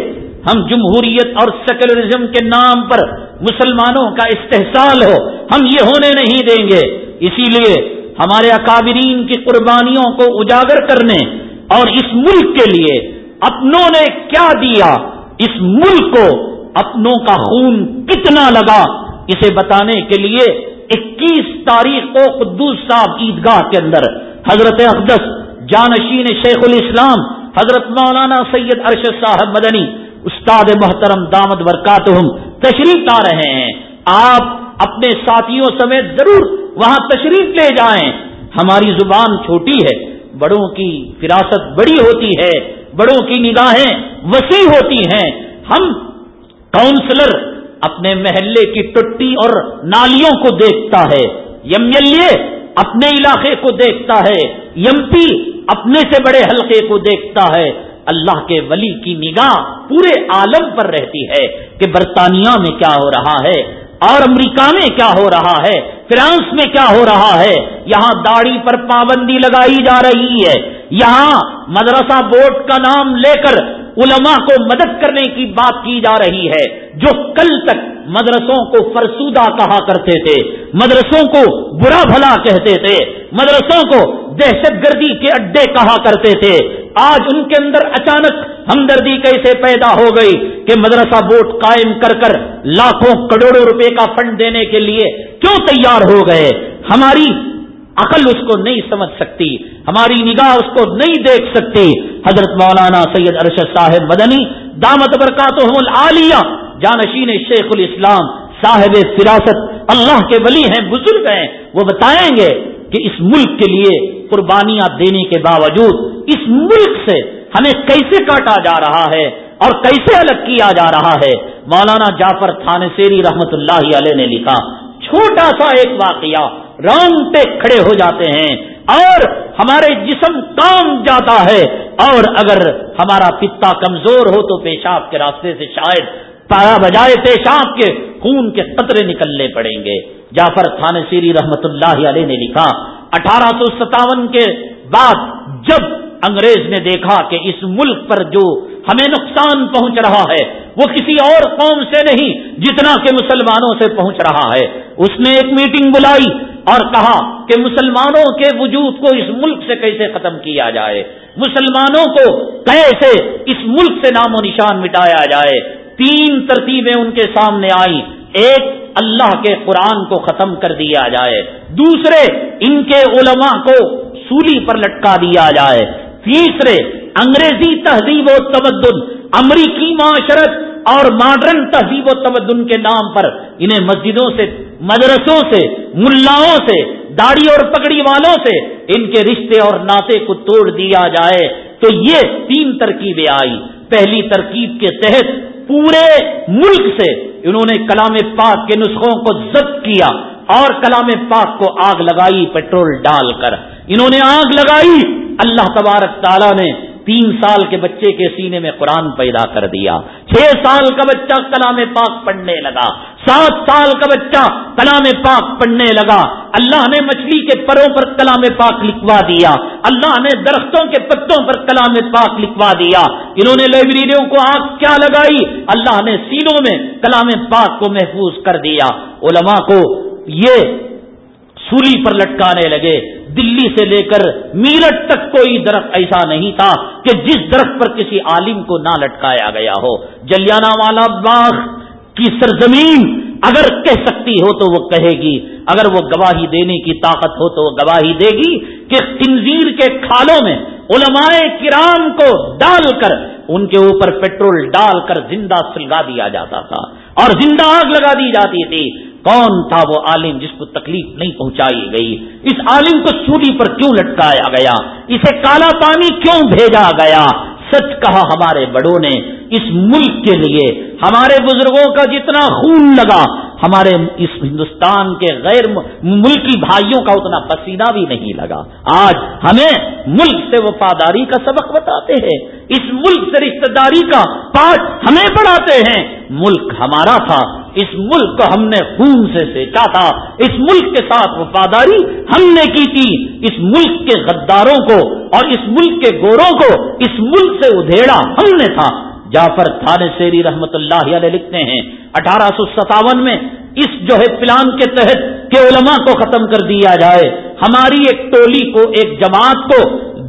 ہم جمہوریت اور سیکولرزم کے نام پر مسلمانوں کا استحصال ہو، ہم یہ ہونے نہیں دیں گے۔ اسی لیے ہمارے اکابرین کی قربانیوں کو اجاگر کرنے اور اس ملک کے لیے اپنوں نے کیا دیا؟ اس ملک کو اپنوں کا خون کتنا لگا؟ اسے بتانے کے لیے اکیس تاریخ کو قدوس صاحب عیدگاہ کے اندر حضرت اقدس جانشین شیخ الاسلام، حضرت مولانا سید ارشد صاحب مدنی، استاد محترم دامد برکاتہم تشریف لا رہے ہیں۔ آپ اپنے ساتھیوں سمیت ضرور وہاں تشریف لے جائیں۔ ہماری زبان چھوٹی ہے، بڑوں کی فراست بڑی ہوتی ہے، بڑوں کی نگاہیں وسیع ہوتی ہیں۔ ہم کاؤنسلر اپنے محلے کی ٹٹی اور نالیوں کو دیکھتا ہے۔ یم ایل اے اپنے علاقے کو دیکھتا ہے۔ یم پی اپنے سے بڑے حلقے کو دیکھتا ہے۔ اللہ کے ولی کی نگاہ پورے عالم پر رہتی ہے کہ برطانیہ میں کیا ہو رہا ہے۔ اور امریکہ میں کیا ہو رہا ہے؟ فرانس میں کیا ہو رہا ہے؟ یہاں داڑھی پر پابندی لگائی جا رہی ہے۔ یہاں مدرسہ بورڈ کا نام لے کر علماء کو مدد کرنے کی بات کی جا رہی ہے، جو کل تک مدرسوں کو فرسودہ کہا کرتے تھے۔ مدرسوں کو برا بھلا کہتے تھے۔ مدرسوں کو دہشت گردی کے اڈے کہا کرتے تھے۔ آج ان کے اندر اچانک ہمدردی کیسے پیدا ہو گئی کہ مدرسہ بورڈ قائم کر کر لاکھوں کروڑوں روپے کا فنڈ دینے کے لیے کیوں تیار ہو گئے؟ ہماری عقل اس کو نہیں سمجھ سکتی، ہماری نگاہ اس کو نہیں دیکھ سکتی۔ حضرت مولانا سید ارشد صاحب مدنی، دامت برکات العالیہ، جانشین شیخ الاسلام، صاحب فراست، اللہ کے ولی ہیں، بزرگ ہیں۔ وہ بتائیں گے کہ اس ملک کے لیے قربانیاں دینے کے باوجود اس ملک سے ہمیں کیسے کاٹا جا رہا ہے اور کیسے الگ کیا جا رہا ہے؟ مولانا جعفر تھان سیری رحمت اللہ علیہ نے لکھا، چھوٹا سا ایک واقعہ رونگ پہ کھڑے ہو جاتے ہیں اور ہمارے جسم کام جاتا ہے اور اگر ہمارا پتا کمزور ہو تو پیشاب کے راستے سے شاید پارا بجائے پیشاب کے خون کے قطرے نکلنے پڑیں گے۔ جعفر تھان سیری رحمت اللہ علیہ نے لکھا اٹھارہ سو ستاون کے بعد جب انگریز نے دیکھا کہ اس ملک پر جو ہمیں نقصان پہنچ رہا ہے، وہ کسی اور قوم سے نہیں جتنا کہ مسلمانوں سے پہنچ رہا ہے۔ اس نے ایک میٹنگ بلائی اور کہا کہ مسلمانوں کے وجود کو اس ملک سے کیسے ختم کیا جائے؟ مسلمانوں کو کیسے اس ملک سے نام و نشان مٹایا جائے؟ تین ترتیبیں ان کے سامنے آئیں۔ ایک اللہ کے قرآن کو ختم کر دیا جائے، دوسرے ان کے علماء کو سولی پر لٹکا دیا جائے، تیسرے انگریزی تہذیب و تمدن، امریکی معاشرت اور ماڈرن تہذیب و تمدن کے نام پر انہیں مسجدوں سے، مدرسوں سے، ملاؤں سے، داڑھی اور پگڑی والوں سے ان کے رشتے اور ناطے کو توڑ دیا جائے۔ تو یہ تین ترکیبیں آئی پہلی ترکیب کے تحت پورے ملک سے انہوں نے کلام پاک کے نسخوں کو ضبط کیا اور کلام پاک کو آگ لگائی پیٹرول ڈال کر۔ انہوں نے آگ لگائی، اللہ تبارک تعالیٰ نے تین سال کے بچے کے سینے میں قرآن پیدا کر دیا، چھ سال کا بچہ کلام پاک پڑھنے لگا، سات سال کا بچہ کلام پاک پڑھنے لگا۔ اللہ نے مچھلی کے پروں پر کلام پاک لکھوا دیا، اللہ نے درختوں کے پتوں پر کلام پاک لکھوا دیا۔ انہوں نے لائبریریوں کو آگ کیا لگائی، اللہ نے سینوں میں کلام پاک کو محفوظ کر دیا۔ علماء کو یہ سولی پر لٹکانے لگے۔ دلی سے لے کر میرٹ تک کوئی درخت ایسا نہیں تھا کہ جس درخت پر کسی عالم کو نہ لٹکایا گیا ہو۔ جلیانہ والا باغ کی سرزمین اگر کہہ سکتی ہو تو وہ کہے گی۔ اگر وہ گواہی دینے کی طاقت ہو تو وہ گواہی دے گی کہ تنظیر کے کھالوں میں علماء کرام کو ڈال کر ان کے اوپر پیٹرول ڈال کر زندہ سلگا دیا جاتا تھا اور زندہ آگ لگا دی جاتی تھی۔ کون تھا وہ عالم جس کو تکلیف نہیں پہنچائی گئی؟ اس عالم کو سولی پر کیوں لٹکایا گیا؟ اسے کالا پانی کیوں بھیجا گیا؟ سچ کہا ہمارے بڑوں نے، اس ملک کے لیے، ہمارے بزرگوں کا جتنا خون لگا، ہمارے اس ہندوستان کے غیر ملکی بھائیوں کا اتنا پسینہ بھی نہیں لگا۔ آج ہمیں ملک سے وفاداری کا سبق بتاتے ہیں۔ اس ملک سے رشتے داری کا پاٹ ہمیں پڑھاتے ہیں۔ ملک ہمارا تھا۔ اس ملک کو ہم نے خون سے سینچا تھا، اس ملک کے ساتھ وفاداری ہم نے کی تھی، اس ملک کے غداروں کو اور اس ملک کے گوروں کو اس ملک سے ادھیڑا ہم نے تھا۔ جعفر تھانے شیری رحمت اللہ علیہ لکھتے ہیں، اٹھارہ سو ستاون میں اس جو ہے پلان کے تحت کہ علماء کو ختم کر دیا جائے۔ ہماری ایک ٹولی کو، ایک جماعت کو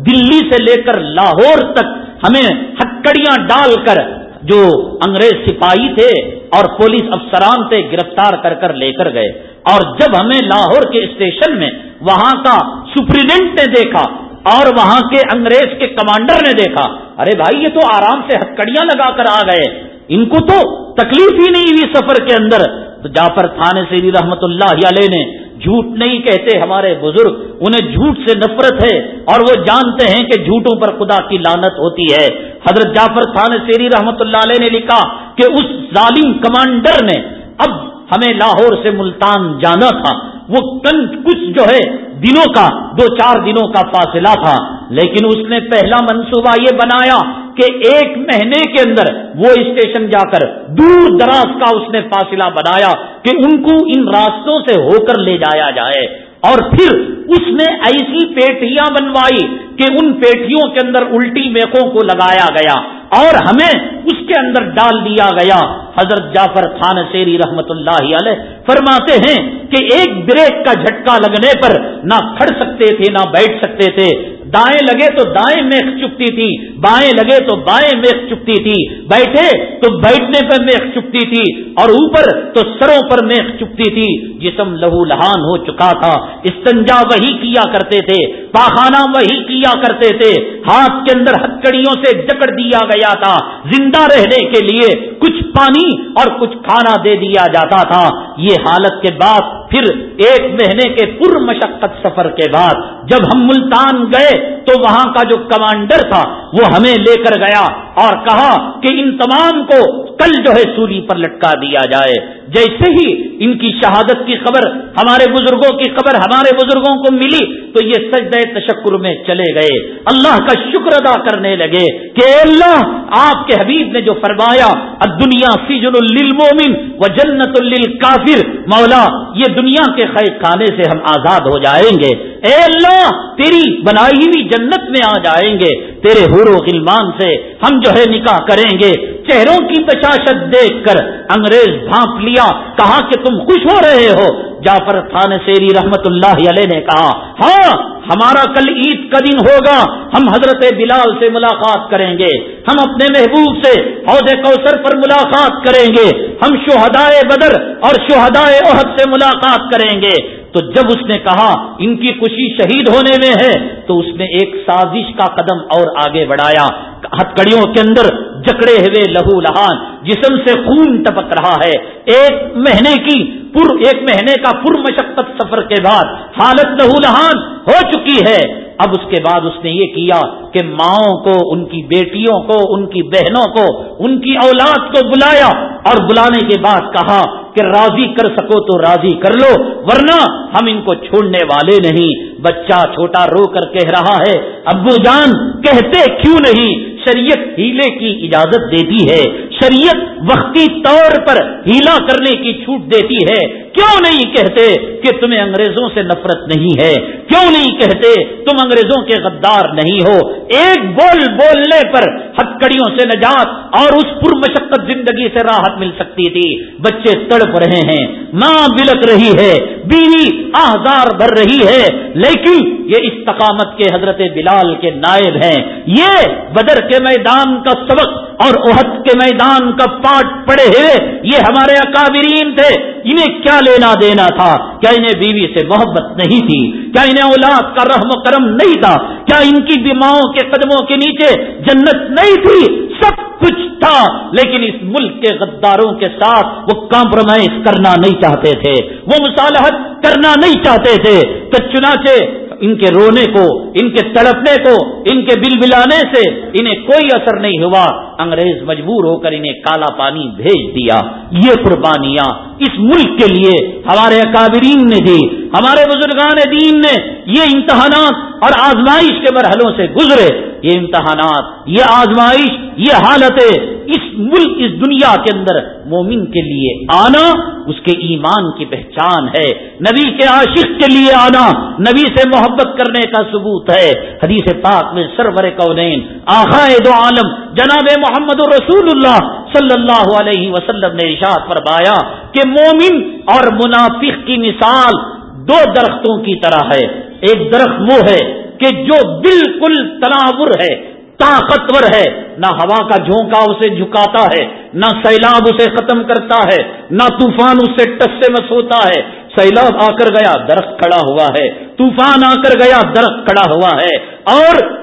دلی سے لے کر لاہور تک ہمیں ہتکڑیاں ڈال کر جو انگریز سپاہی تھے اور پولیس افسران سے گرفتار کر کر لے کر گئے۔ اور جب ہمیں لاہور کے اسٹیشن میں وہاں کا سپریڈینٹ نے دیکھا اور وہاں کے انگریز کے کمانڈر نے دیکھا، ارے بھائی، یہ تو آرام سے ہتکڑیاں لگا کر آ گئے۔ ان کو تو تکلیف ہی نہیں ہوئی سفر کے اندر۔ تو جعفر تھانے سے رحمت اللہ علیہ نے جھوٹ نہیں کہتے ہمارے بزرگ، انہیں جھوٹ سے نفرت ہے اور وہ جانتے ہیں کہ جھوٹوں پر خدا کی لانت ہوتی ہے۔ حضرت جعفر خان سیری رحمت اللہ علیہ نے لکھا کہ اس ظالم کمانڈر نے اب ہمیں لاہور سے ملتان جانا تھا۔ وہ کچھ جو ہے، دنوں کا، دو چار دنوں کا فاصلہ تھا۔ لیکن اس نے پہلا منصوبہ یہ بنایا کہ ایک مہینے کے اندر وہ اسٹیشن جا کر دور دراز کا اس نے فاصلہ بنایا کہ ان کو ان راستوں سے ہو کر لے جایا جائے۔ اور پھر اس نے ایسی پیٹیاں بنوائی کہ ان پیٹیوں کے اندر الٹی میکوں کو لگایا گیا اور ہمیں اس کے اندر ڈال دیا گیا۔ حضرت جعفر خان شیری رحمت اللہ علیہ فرماتے ہیں کہ ایک بریک کا جھٹکا لگنے پر نہ کھڑ سکتے تھے، نہ بیٹھ سکتے تھے۔ دائیں لگے تو دائیں میخ چپتی تھی، بائیں لگے تو بائیں میخ چپتی تھی، بیٹھے تو بیٹھنے پر میخ چپتی تھی اور اوپر تو سروں پر میخ چپتی تھی۔ جسم لہو لہان ہو چکا تھا، استنجا وہی کیا کرتے تھے، پاخانہ وہی کیا کرتے تھے۔ ہاتھ کے اندر ہتکڑیوں سے جکڑ دیا گیا تھا۔ زندہ رہنے کے لیے کچھ پانی اور کچھ کھانا دے دیا جاتا تھا۔ یہ حالت کے بعد پھر ایک مہینے کے پر مشقت سفر کے بعد جب ہم ملتان گئے تو وہاں کا جو کمانڈر تھا وہ ہمیں لے کر گیا اور کہا کہ ان تمام کو کل جو ہے سولی پر لٹکا دیا جائے۔ جیسے ہی ان کی شہادت کی خبر ہمارے بزرگوں کی خبر ہمارے بزرگوں کو ملی تو یہ سجدہ تشکر میں چلے گئے۔ اللہ کا شکر ادا کرنے لگے کہ اللہ، آپ کے حبیب نے جو فرمایا دنیا سیجن للمومن و جنت للکافر۔ مولا، یہ دنیا کے خیر خانے سے ہم آزاد ہو جائیں گے۔ اے اللہ، تیری بنائی ہوئی جنت میں آ جائیں گے۔ تیرے حور و غلمان سے ہم جو ہے نکاح کریں گے۔ چہروں کی تشاشت دیکھ کر انگریز بھانپ لیا، کہا کہ تم خوش ہو رہے ہو۔ جعفر خان سیری رحمت اللہ علیہ نے کہا ہاں ہمارا کل عید کا دن ہوگا، ہم حضرت بلال سے ملاقات کریں گے، ہم اپنے محبوب سے عہدے کوثر پر ملاقات کریں گے، ہم شہدائے بدر اور شہدائے عہد سے ملاقات کریں گے۔ تو جب اس نے کہا، ان کی خوشی شہید ہونے میں ہے، تو اس نے ایک سازش کا قدم اور آگے بڑھایا۔ ہتکڑیوں کے اندر جکڑے ہوئے لہو لہان جسم سے خون ٹپک رہا ہے۔ ایک مہینے کی، پر ایک مہینے کا پر مشقت سفر کے بعد حالت لہو لہان ہو چکی ہے۔ اب اس کے بعد اس نے یہ کیا کہ ماؤں کو، ان کی بیٹیوں کو، ان کی بہنوں کو، ان کی اولاد کو بلایا اور بلانے کے بعد کہا کہ راضی کر سکو تو راضی کر لو، ورنہ ہم ان کو چھوڑنے والے نہیں۔ بچہ چھوٹا رو کر کہہ رہا ہے، ابو جان کہتے کیوں نہیں؟ شریعت ہیلے کی اجازت دیتی ہے، شریعت وقتی طور پر ہیلا کرنے کی چھوٹ دیتی ہے۔ کیوں نہیں کہتے کہ تمہیں انگریزوں سے نفرت نہیں ہے؟ کیوں نہیں کہتے تم انگریزوں کے غدار نہیں ہو۔ ایک بول بولنے پر ہتکڑیوں سے نجات اور اس پر مشقت زندگی سے راحت مل سکتی تھی۔ بچے تڑپ رہے ہیں، ماں بلک رہی ہے، بیوی آزار بھر رہی ہے۔ لیکن یہ استقامت کے حضرت بلال کے نائب ہیں۔ یہ بدر کے میدان کا سبق اور عہد کے میدان کا پاٹ پڑے ہوئے یہ ہمارے اکابرین تھے۔ انہیں کیا لینا دینا تھا؟ کیا انہیں بیوی سے محبت نہیں تھی؟ کیا انہیں اولاد کا رحم و کرم نہیں تھا، کیا ان کی بیماؤں کے قدموں کے نیچے جنت نہیں تھی؟ سب کچھ تھا، لیکن اس ملک کے غداروں کے ساتھ وہ کمپرومائز کرنا نہیں چاہتے تھے، وہ مصالحت کرنا نہیں چاہتے تھے۔ تو چنانچہ ان کے رونے کو، ان کے تڑپنے کو، ان کے بل بلانے سے انہیں کوئی اثر نہیں ہوا۔ انگریز مجبور ہو کر انہیں کالا پانی بھیج دیا۔ یہ قربانیاں اس ملک کے لیے ہمارے اکابرین نے دی۔ ہمارے بزرگان دین نے یہ امتحانات اور آزمائش کے مرحلوں سے گزرے۔ یہ امتحانات، یہ آزمائش، یہ حالتیں اس ملک، اس دنیا کے اندر مومن کے لیے آنا، اس کے ایمان کی پہچان ہے۔ نبی کے عاشق کے لیے آنا، نبی سے محبت کرنے کا ثبوت ہے۔ حدیث پاک میں سرور کونین، آخائے دو عالم، جناب محمد رسول اللہ صلی اللہ علیہ وسلم نے ارشاد فرمایا کہ مومن اور منافق کی مثال دو درختوں کی طرح ہے۔ ایک درخت وہ ہے کہ جو بالکل تناور ہے، طاقتور ہے۔ نہ ہوا کا جھونکا اسے جھکاتا ہے، نہ سیلاب اسے ختم کرتا ہے، نہ طوفان اسے ٹس مس ہوتا ہے۔ سیلاب آ کر گیا، درخت کھڑا ہوا ہے۔ طوفان آ کر گیا، درخت کھڑا ہوا ہے۔ اور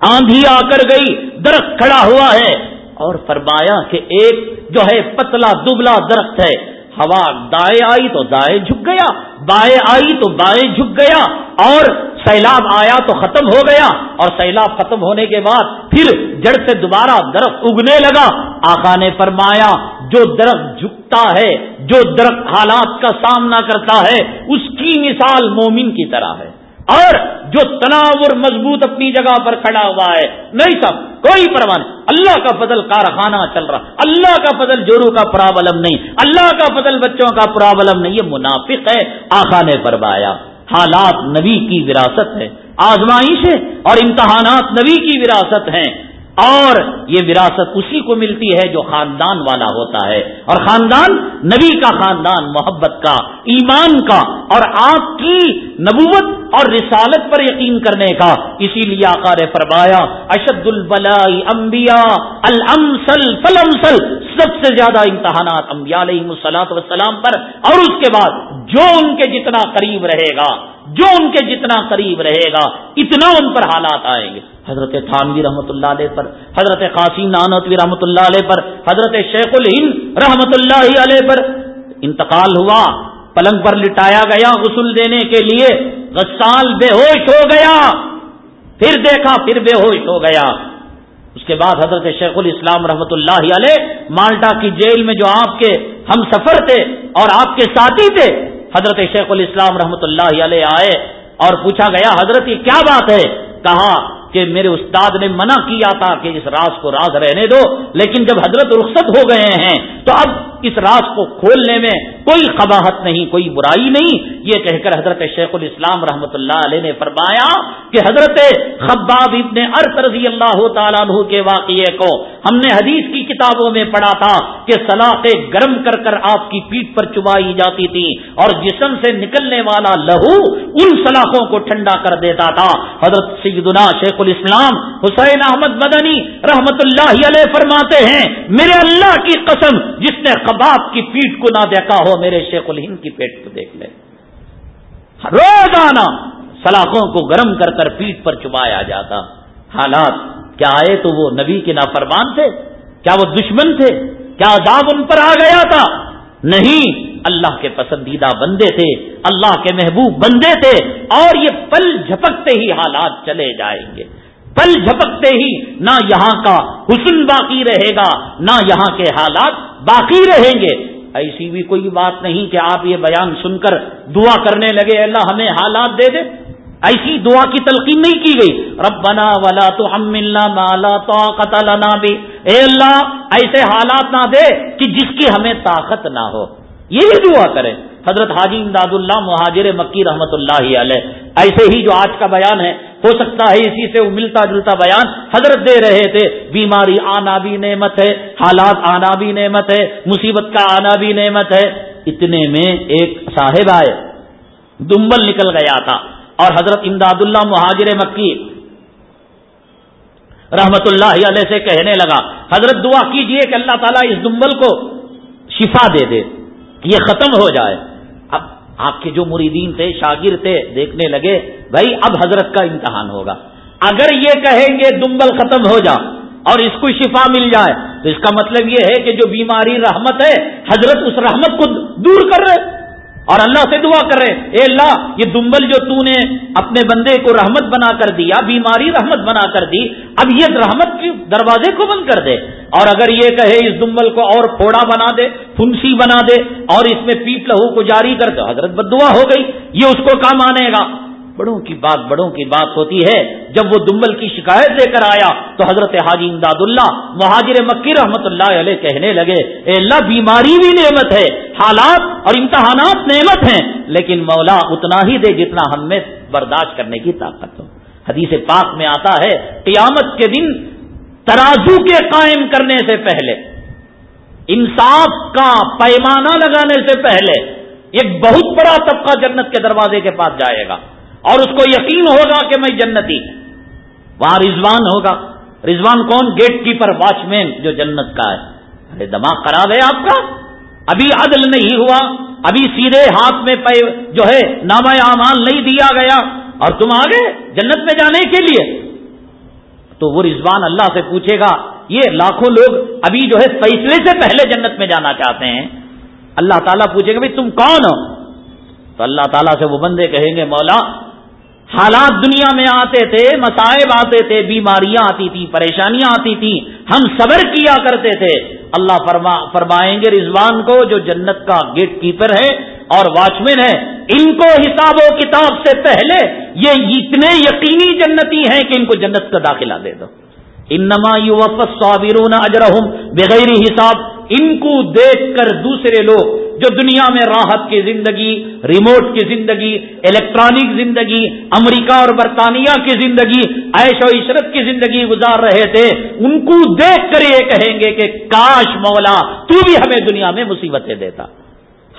آندھی آ کر گئی، درخت کھڑا ہوا ہے۔ اور فرمایا کہ ایک جو ہے، پتلا دبلا درخت ہے۔ ہوا دائیں آئی تو دائیں جھک گیا، بائیں آئی تو بائیں جھک گیا، اور سیلاب آیا تو ختم ہو گیا، اور سیلاب ختم ہونے کے بعد پھر جڑ سے دوبارہ درخت اگنے لگا۔ آقا نے فرمایا، جو درخت جھکتا ہے، جو درخت حالات کا سامنا کرتا ہے، اس کی مثال مومن کی طرح ہے۔ اور جو تناور مضبوط اپنی جگہ پر کھڑا ہوا ہے، نہیں سب کوئی پرواہ نہیں۔ اللہ کا فضل کارخانہ چل رہا۔ اللہ کا فضل جورو کا پرابلم نہیں۔ اللہ کا فضل بچوں کا پرابلم نہیں۔ یہ منافق ہے آخا نے فرمایا۔ حالات نبی کی وراثت ہے، آزمائش ہے اور امتحانات نبی کی وراثت ہیں۔ اور یہ وراثت اسی کو ملتی ہے جو خاندان والا ہوتا ہے۔ اور خاندان نبی کا خاندان، محبت کا، ایمان کا، اور آپ کی نبوت اور رسالت پر یقین کرنے کا۔ اسی لیے آکار فرمایا، اشد البلائی انبیاء الامسل فلمسل سب سے زیادہ امتحانات انبیاء علیہ مسلاط وسلام پر، اور اس کے بعد جو ان کے جتنا قریب رہے گا، جو ان کے جتنا قریب رہے گا، اتنا ان پر حالات آئیں گے۔ حضرت تھانوی رحمۃ اللہ علیہ پر، حضرت قاسم نانوی رحمۃ اللہ علیہ پر، حضرت شیخ الہند رحمۃ اللہ علیہ پر انتقال ہوا، پلنگ پر لٹایا گیا غسل دینے کے لیے، غسال بے ہوش ہو گیا، پھر دیکھا، پھر بے ہوش ہو گیا۔ اس کے بعد حضرت شیخ الاسلام رحمۃ اللہ علیہ مالٹا کی جیل میں جو آپ کے ہم سفر تھے اور آپ کے ساتھی تھے، حضرت شیخ الاسلام رحمۃ اللہ علیہ آئے اور پوچھا گیا، حضرت یہ کیا بات ہے؟ کہا کہ میرے استاد نے منع کیا تھا کہ اس راز کو راز رہنے دو، لیکن جب حضرت رخصت ہو گئے ہیں تو اب اس راز کو کھولنے میں کوئی قباحت نہیں، کوئی برائی نہیں۔ یہ کہہ کر حضرت شیخ الاسلام رحمۃ اللہ علیہ نے فرمایا کہ حضرت خباب ابن ارت رضی اللہ تعالیٰ عنہ کے واقعے کو ہم نے حدیث کی کتابوں میں پڑھا تھا کہ سلاخیں گرم کر کر آپ کی پیٹ پر چبائی جاتی تھی اور جسم سے نکلنے والا لہو ان سلاخوں کو ٹھنڈا کر دیتا تھا۔ حضرت سیدنا شیخ الاسلام حسین احمد مدنی رحمت اللہ علیہ فرماتے ہیں، میرے اللہ کی قسم جس نے کباب کی پیٹ کو نہ دیکھا ہو میرے شیخ الہند کی پیٹ کو دیکھ لے۔ روزانہ سلاخوں کو گرم کر کر پیٹ پر چبایا جاتا۔ حالات کیا آئے تو وہ نبی کے نافرمان تھے؟ کیا وہ دشمن تھے؟ کیا عذاب ان پر آ گیا تھا؟ نہیں، اللہ کے پسندیدہ بندے تھے، اللہ کے محبوب بندے تھے اور یہ پل جھپکتے ہی حالات چلے جائیں گے۔ پل جھپکتے ہی نہ یہاں کا حسن باقی رہے گا، نہ یہاں کے حالات باقی رہیں گے۔ ایسی بھی کوئی بات نہیں کہ آپ یہ بیان سن کر دعا کرنے لگے، اللہ ہمیں حالات دے دے۔ ایسی دعا کی تلقین نہیں کی گئی۔ رب بنا والا تو ہم ملنا مالا تو بھی اے اللہ، ایسے حالات نہ دے کہ جس کی ہمیں طاقت نہ ہو۔ یہ بھی دعا کرے حضرت حاجی امداد اللہ، مہاجر مکی رحمت اللہ علیہ۔ ایسے ہی جو آج کا بیان ہے ہو سکتا ہے اسی سے وہ ملتا جلتا بیان حضرت دے رہے تھے۔ بیماری آنا بھی نعمت ہے، حالات آنا بھی نعمت ہے، مصیبت کا آنا بھی نعمت ہے۔ اتنے میں ایک صاحب آئے دمبل نکل گیا تھا اور حضرت امداد اللہ مہاجر مکی رحمت اللہ علیہ سے کہنے لگا، حضرت دعا کیجیے کہ اللہ تعالیٰ اس دمبل کو شفا دے دے، یہ ختم ہو جائے۔ آپ کے جو مریدین تھے شاگیر تھے، دیکھنے لگے، بھائی اب حضرت کا امتحان ہوگا۔ اگر یہ کہیں گے دمبل ختم ہو جا اور اس کو شفا مل جائے، تو اس کا مطلب یہ ہے کہ جو بیماری رحمت ہے، حضرت اس رحمت کو دور کر رہے اور اللہ سے دعا کر رہے، اے اللہ، یہ دمبل جو تو نے اپنے بندے کو رحمت بنا کر دیا، بیماری رحمت بنا کر دی، اب یہ رحمت کے دروازے کو بند کر دے۔ اور اگر یہ کہے اس دمبل کو اور پھوڑا بنا دے فنسی بنا دے، اور اس میں پیٹ لہو کو جاری کر دے، حضرت بد دعا ہو گئی، یہ اس کو کام آنے گا؟ بڑوں کی بات بڑوں کی بات ہوتی ہے۔ جب وہ دمبل کی شکایت لے کر آیا تو حضرت حاجی امداد اللہ مہاجر مکی رحمت اللہ علیہ کہنے لگے، اے اللہ بیماری بھی نعمت ہے، حالات اور امتحانات نعمت ہیں، لیکن مولا اتنا ہی دے جتنا ہم میں برداشت کرنے کی طاقت ہو۔ حدیث پاک میں آتا ہے، قیامت کے دن ترازو کے قائم کرنے سے پہلے، انصاف کا پیمانہ لگانے سے پہلے ایک بہت بڑا طبقہ جنت کے دروازے کے پاس جائے گا اور اس کو یقین ہوگا کہ میں جنتی، وہاں رضوان ہوگا۔ رضوان کون؟ گیٹ کیپر واچ مین جو جنت کا ہے۔ ارے دماغ خراب ہے آپ کا۔ ابھی عدل نہیں ہوا، ابھی سیدھے ہاتھ میں پے جو ہے نام اعمال نہیں دیا گیا۔ اور تم آگے جنت میں جانے کے لیے تو وہ رضوان اللہ سے پوچھے گا، یہ لاکھوں لوگ ابھی جو ہے فیصلے سے پہلے جنت میں جانا چاہتے ہیں۔ اللہ تعالیٰ پوچھے گا بھائی تم کون ہو؟ تو اللہ تعالیٰ سے وہ بندے کہیں گے، مولا، حالات دنیا میں آتے تھے مسائب آتے تھے، بیماریاں آتی تھی پریشانیاں آتی تھی ہم صبر کیا کرتے تھے۔ اللہ فرما، فرمائیں گے رضوان کو، جو جنت کا گیٹ کیپر ہے اور واچ مین ہے ان کو حساب و کتاب سے پہلے یہ اتنے یقینی جنتی ہیں کہ ان کو جنت کا داخلہ دے دو۔ ان نما یو وفس صابرون اجرحم بغیر حساب۔ ان کو دیکھ کر دوسرے لوگ جو دنیا میں راحت کی زندگی، ریموٹ کی زندگی، الیکٹرانک زندگی، امریکہ اور برطانیہ کی زندگی، عیش و عشرت کی زندگی گزار رہے تھے، ان کو دیکھ کر یہ کہیں گے کہ کاش مولا تو بھی ہمیں دنیا میں مصیبتیں دیتا۔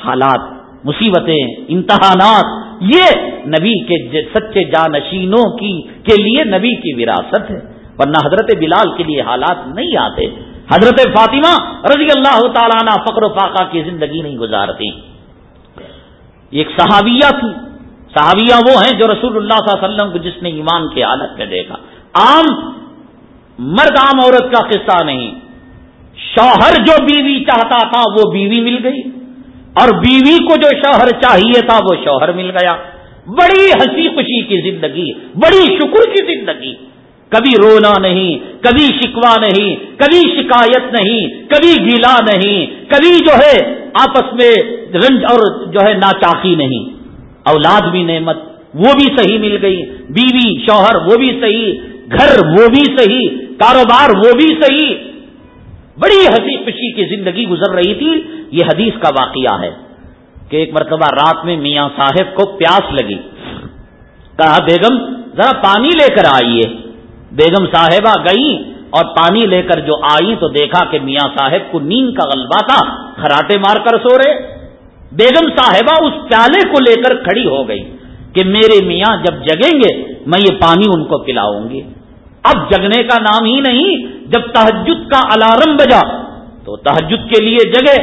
حالات مصیبتیں، امتحانات، یہ نبی کے سچے جانشینوں کی، کے لیے نبی کی وراثت ہے۔ ورنہ حضرت بلال کے لیے حالات نہیں آتے۔ حضرت فاطمہ رضی اللہ تعالیٰ عنہ فقر و فاقہ کی زندگی نہیں گزارتی۔ ایک صحابیہ تھی۔ صحابیہ وہ ہیں جو رسول اللہ صلی اللہ علیہ وسلم کو جس نے ایمان کی حالت میں دیکھا۔ عام مرد، عام عورت کا قصہ نہیں۔ شوہر جو بیوی چاہتا تھا، وہ بیوی مل گئی۔ اور بیوی کو جو شوہر چاہیے تھا وہ شوہر مل گیا۔ بڑی ہنسی خوشی کی زندگی، بڑی شکر کی زندگی۔ کبھی رونا نہیں، کبھی شکوا نہیں، کبھی شکایت نہیں، کبھی گیلا نہیں، کبھی جو ہے آپس میں رنج اور جو ہے ناچاقی نہیں۔ اولاد بھی نعمت، وہ بھی صحیح مل گئی۔ بیوی، شوہر، وہ بھی صحیح۔ گھر، وہ بھی صحیح۔ کاروبار، وہ بھی صحیح۔ بڑی ہنسی خوشی کی زندگی گزر رہی تھی، یہ حدیث کا واقعہ ہے کہ ایک مرتبہ رات میں میاں صاحب کو پیاس لگی۔ کہا، بیگم، ذرا پانی لے کر آئیے۔ بیگم صاحبہ گئی اور پانی لے کر جو آئی تو دیکھا کہ میاں صاحب کو نیند کا غلبہ تھا، خراٹے مار کر سو رہے۔ بیگم صاحبہ اس پیالے کو لے کر کھڑی ہو گئی کہ میرے میاں جب جگیں گے، میں یہ پانی ان کو پلاؤں گی۔ اب جگنے کا نام ہی نہیں، جب تحجد کا الارم بجا تو تحجد کے لیے جگے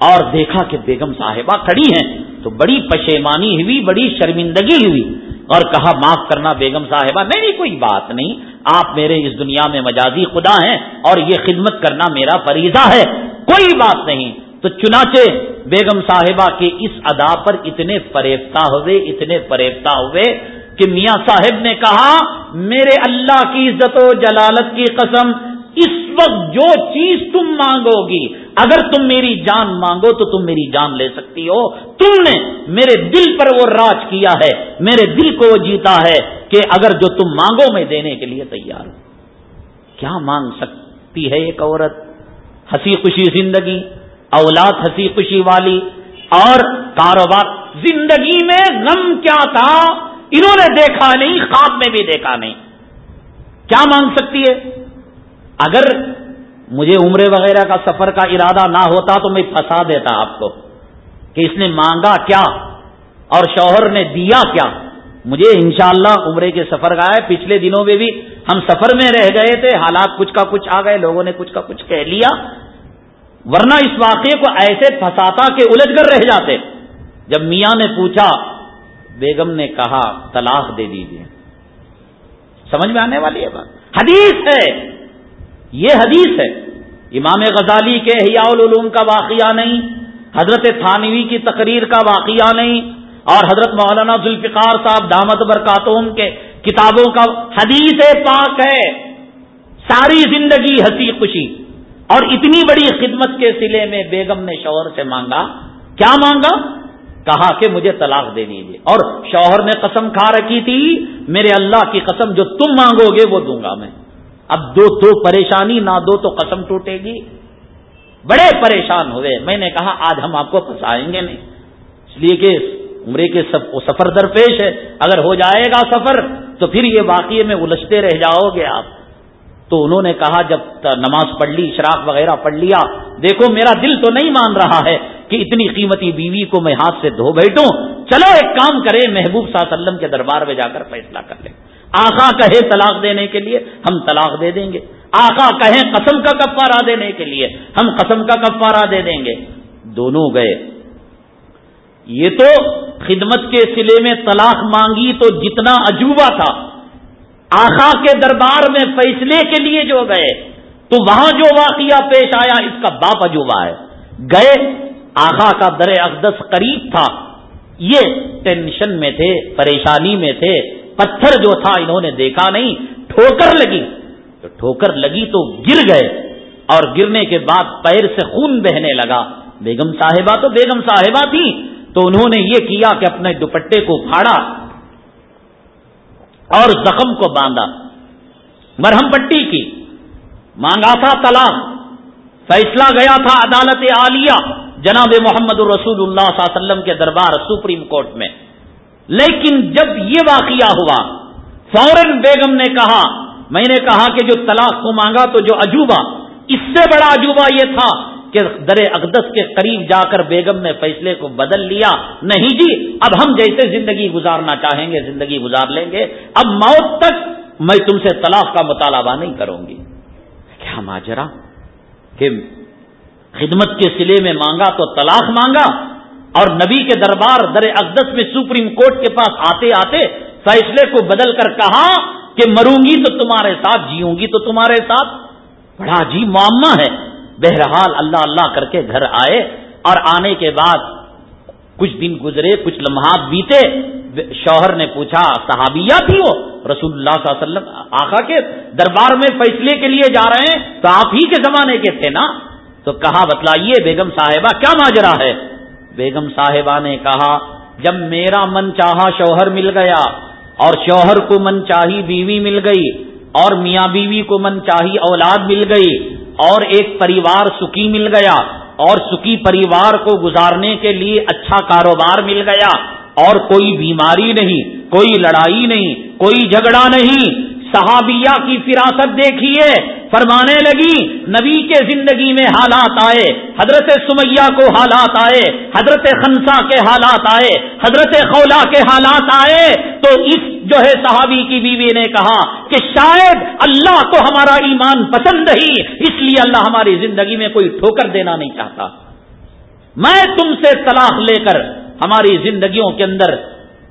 اور دیکھا کہ بیگم صاحبہ کھڑی ہیں، تو بڑی پشیمانی ہوئی، بڑی شرمندگی ہوئی۔ اور کہا، معاف کرنا بیگم صاحبہ نہیں نہیں کوئی بات نہیں، آپ میرے اس دنیا میں مجازی خدا ہیں اور یہ خدمت کرنا میرا فریضہ ہے، کوئی بات نہیں۔ تو چنانچہ بیگم صاحبہ کے اس ادا پر اتنے فریفتہ ہوئے، اتنے فریفتہ ہوئے کہ میاں صاحب نے کہا، میرے اللہ کی عزت و جلالت کی قسم، اس وقت جو چیز تم مانگو گی، اگر تم میری جان مانگو تو تم میری جان لے سکتی ہو۔ تم نے میرے دل پر وہ راج کیا ہے، میرے دل کو وہ جیتا ہے کہ اگر جو تم مانگو میں دینے کے لیے تیار ہوں کیا مانگ سکتی ہے ایک عورت؟ ہنسی خوشی زندگی، اولاد ہنسی خوشی والی، اور کاروبار زندگی میں غم کیا تھا؟ انہوں نے دیکھا نہیں، خواب میں بھی دیکھا نہیں۔ کیا مانگ سکتی ہے؟ اگر مجھے عمرے وغیرہ کا سفر کا ارادہ نہ ہوتا تو میں پھنسا دیتا آپ کو کہ اس نے مانگا کیا اور شوہر نے دیا کیا۔ مجھے انشاءاللہ عمرے کے سفر کا ہے۔ پچھلے دنوں میں بھی ہم سفر میں رہ گئے تھے، حالات کچھ کا کچھ آ گئے، لوگوں نے کچھ کا کچھ کہہ لیا۔ ورنہ اس واقعے کو ایسے پھنساتا کہ الجھ کر رہ جاتے۔ جب میاں نے پوچھا بیگم نے کہا، طلاق دے دیجیے سمجھ میں آنے والی ہے بات؟ حدیث ہے۔ یہ حدیث ہے۔ امام غزالی کے حیاء العلوم کا واقعہ نہیں، حضرت تھانوی کی تقریر کا واقعہ نہیں، اور حضرت مولانا ذوالفقار صاحب دامت برکاتون کے کتابوں کا حدیث پاک ہے۔ ساری زندگی ہنسی خوشی۔ اور اتنی بڑی خدمت کے سلے میں بیگم نے شوہر سے مانگا۔ کیا مانگا؟ کہا کہ مجھے طلاق دے دیجیے اور شوہر نے قسم کھا رکھی تھی، میرے اللہ کی قسم جو تم مانگو گے وہ دوں گا میں۔ اب دو تو پریشانی، نہ دو تو قسم ٹوٹے گی۔ بڑے پریشان ہوئے۔ میں نے کہا، آج ہم آپ کو پھنسائیں گے نہیں۔ اس لیے کہ عمرے کے سفر درپیش ہے۔ اگر ہو جائے گا سفر، تو پھر یہ واقعے میں الجھتے رہ جاؤ گے آپ۔ تو انہوں نے کہا، جب نماز پڑھ لی شراک وغیرہ پڑھ لیا، دیکھو میرا دل تو نہیں مان رہا ہے۔ کہ اتنی قیمتی بیوی کو میں ہاتھ سے دھو بیٹھوں، چلو ایک کام کرے محبوب صلی اللہ علیہ وسلم کے دربار میں جا کر فیصلہ کر لیں۔ آخا کہے طلاق دینے کے لیے، ہم طلاق دے دیں گے۔ آخا کہیں قسم کا کفارہ دینے کے لیے، ہم قسم کا کفارہ دے دیں گے۔ دونوں گئے۔ یہ تو خدمت کے سلے میں طلاق مانگی تو جتنا عجوبہ تھا۔ آخا کے دربار میں فیصلے کے لیے جو گئے، تو وہاں جو واقعہ پیش آیا، اس کا باپ عجوبہ ہے۔ گئے آخا کا در اقدس قریب تھا۔ یہ ٹینشن میں تھے، پریشانی میں تھے۔ پتھر جو تھا انہوں نے دیکھا نہیں، ٹھوکر لگی۔ تو ٹھوکر لگی تو گر گئے۔ اور گرنے کے بعد پیر سے خون بہنے لگا۔ بیگم صاحبہ تو بیگم صاحبہ تھی۔ تو انہوں نے یہ کیا کہ اپنے دوپٹے کو پھاڑا اور زخم کو باندھا۔ مرہم پٹی کی۔ مانگا تھا طلاق فیصلہ گیا تھا عدالت عالیہ۔ جناب محمد الرسول اللہ صلی اللہ علیہ وسلم کے دربار سپریم کورٹ میں۔ لیکن جب یہ واقعہ ہوا، فوراً بیگم نے کہا، میں نے کہا کہ جو طلاق کو مانگا تو جو عجوبہ، اس سے بڑا عجوبہ یہ تھا کہ در اقدس کے قریب جا کر بیگم نے فیصلے کو بدل لیا۔ نہیں جی اب ہم جیسے زندگی گزارنا چاہیں گے، زندگی گزار لیں گے۔ اب موت تک میں تم سے طلاق کا مطالبہ نہیں کروں گی۔ کیا ماجرا؟ کہ خدمت کے سلے میں مانگا تو طلاق مانگا اور نبی کے دربار در اقدس میں سپریم کورٹ کے پاس آتے آتے فیصلے کو بدل کر کہا کہ مروں گی تو تمہارے ساتھ جیوں گی تو تمہارے ساتھ۔ بڑا جی معمہ ہے۔ بہرحال اللہ اللہ کر کے گھر آئے اور آنے کے بعد کچھ دن گزرے، کچھ لمحات بیتے۔ شوہر نے پوچھا، صحابیہ تھی وہ رسول اللہ صلی اللہ علیہ وسلم آخا کے دربار میں فیصلے کے لیے جا رہے ہیں تو آپ ہی کے زمانے کے تھے نا؟ تو کہا، بتلائیے بیگم صاحبہ، کیا ماجرا ہے؟ بیگم صاحبہ نے کہا، جب میرا من چاہا شوہر مل گیا اور شوہر کو من چاہی بیوی مل گئی اور میاں بیوی کو من چاہی اولاد مل گئی اور ایک پریوار سکی مل گیا اور سکی پریوار کو گزارنے کے لیے اچھا کاروبار مل گیا اور کوئی بیماری نہیں، کوئی لڑائی نہیں، کوئی جھگڑا نہیں، صحابیہ کی فراست دیکھیے فرمانے لگی، نبی کے زندگی میں حالات آئے، حضرت سمیہ کو حالات آئے، حضرت خنسا کے حالات آئے، حضرت خولا کے حالات آئے، تو اس جو ہے صحابی کی بیوی نے کہا کہ شاید اللہ کو ہمارا ایمان پسند نہیں، اس لیے اللہ ہماری زندگی میں کوئی ٹھوکر دینا نہیں چاہتا۔ میں تم سے طلاق لے کر ہماری زندگیوں کے اندر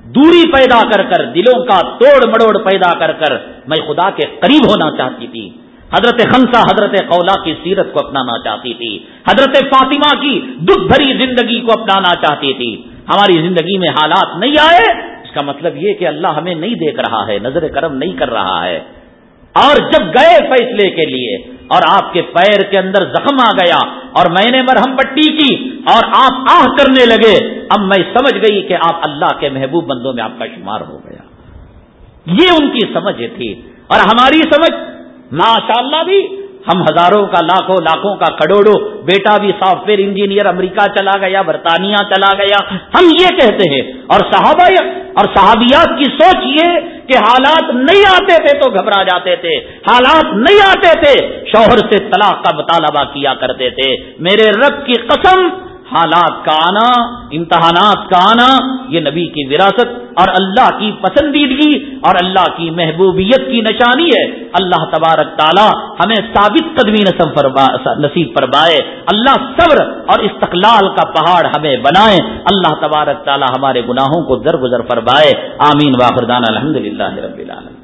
دوری پیدا کر کر، دلوں کا توڑ مڑوڑ پیدا کر کر، میں خدا کے قریب ہونا چاہتی تھی۔ حضرت خنسا حضرت قولا کی سیرت کو اپنانا چاہتی تھی۔ حضرت فاطمہ کی دکھ بھری زندگی کو اپنانا چاہتی تھی۔ ہماری زندگی میں حالات نہیں آئے، اس کا مطلب یہ کہ اللہ ہمیں نہیں دیکھ رہا ہے، نظر کرم نہیں کر رہا ہے۔ اور جب گئے فیصلے کے لیے اور آپ کے پیر کے اندر زخم آ گیا اور میں نے مرہم پٹی کی اور آپ آہ کرنے لگے، اب میں سمجھ گئی کہ آپ اللہ کے محبوب بندوں میں آپ کا شمار ہو گیا۔ یہ ان کی سمجھ تھی اور ہماری سمجھ ماشاء اللہ بھی ہم ہزاروں کا، لاکھوں لاکھوں کا، کروڑوں، بیٹا بھی سافٹ ویئر انجینئر امریکہ چلا گیا، برطانیہ چلا گیا۔ ہم یہ کہتے ہیں، اور صحابہ، اور صحابیات کی سوچ یہ کہ حالات نہیں آتے تھے تو گھبرا جاتے تھے۔ حالات نہیں آتے تھے، شوہر سے طلاق کا مطالبہ کیا کرتے تھے۔ میرے رب کی قسم حالات کا آنا، امتحانات کا آنا، یہ نبی کی وراثت اور اللہ کی پسندیدگی اور اللہ کی محبوبیت کی نشانی ہے۔ اللہ تبارک تعالی ہمیں ثابت قدمی نصیب فرمائے۔ اللہ صبر اور استقلال کا پہاڑ ہمیں بنائے۔ اللہ تبارک تعالی ہمارے گناہوں کو درگزر فرمائے۔ آمین۔ واخردان الحمد للہ رب العالمین۔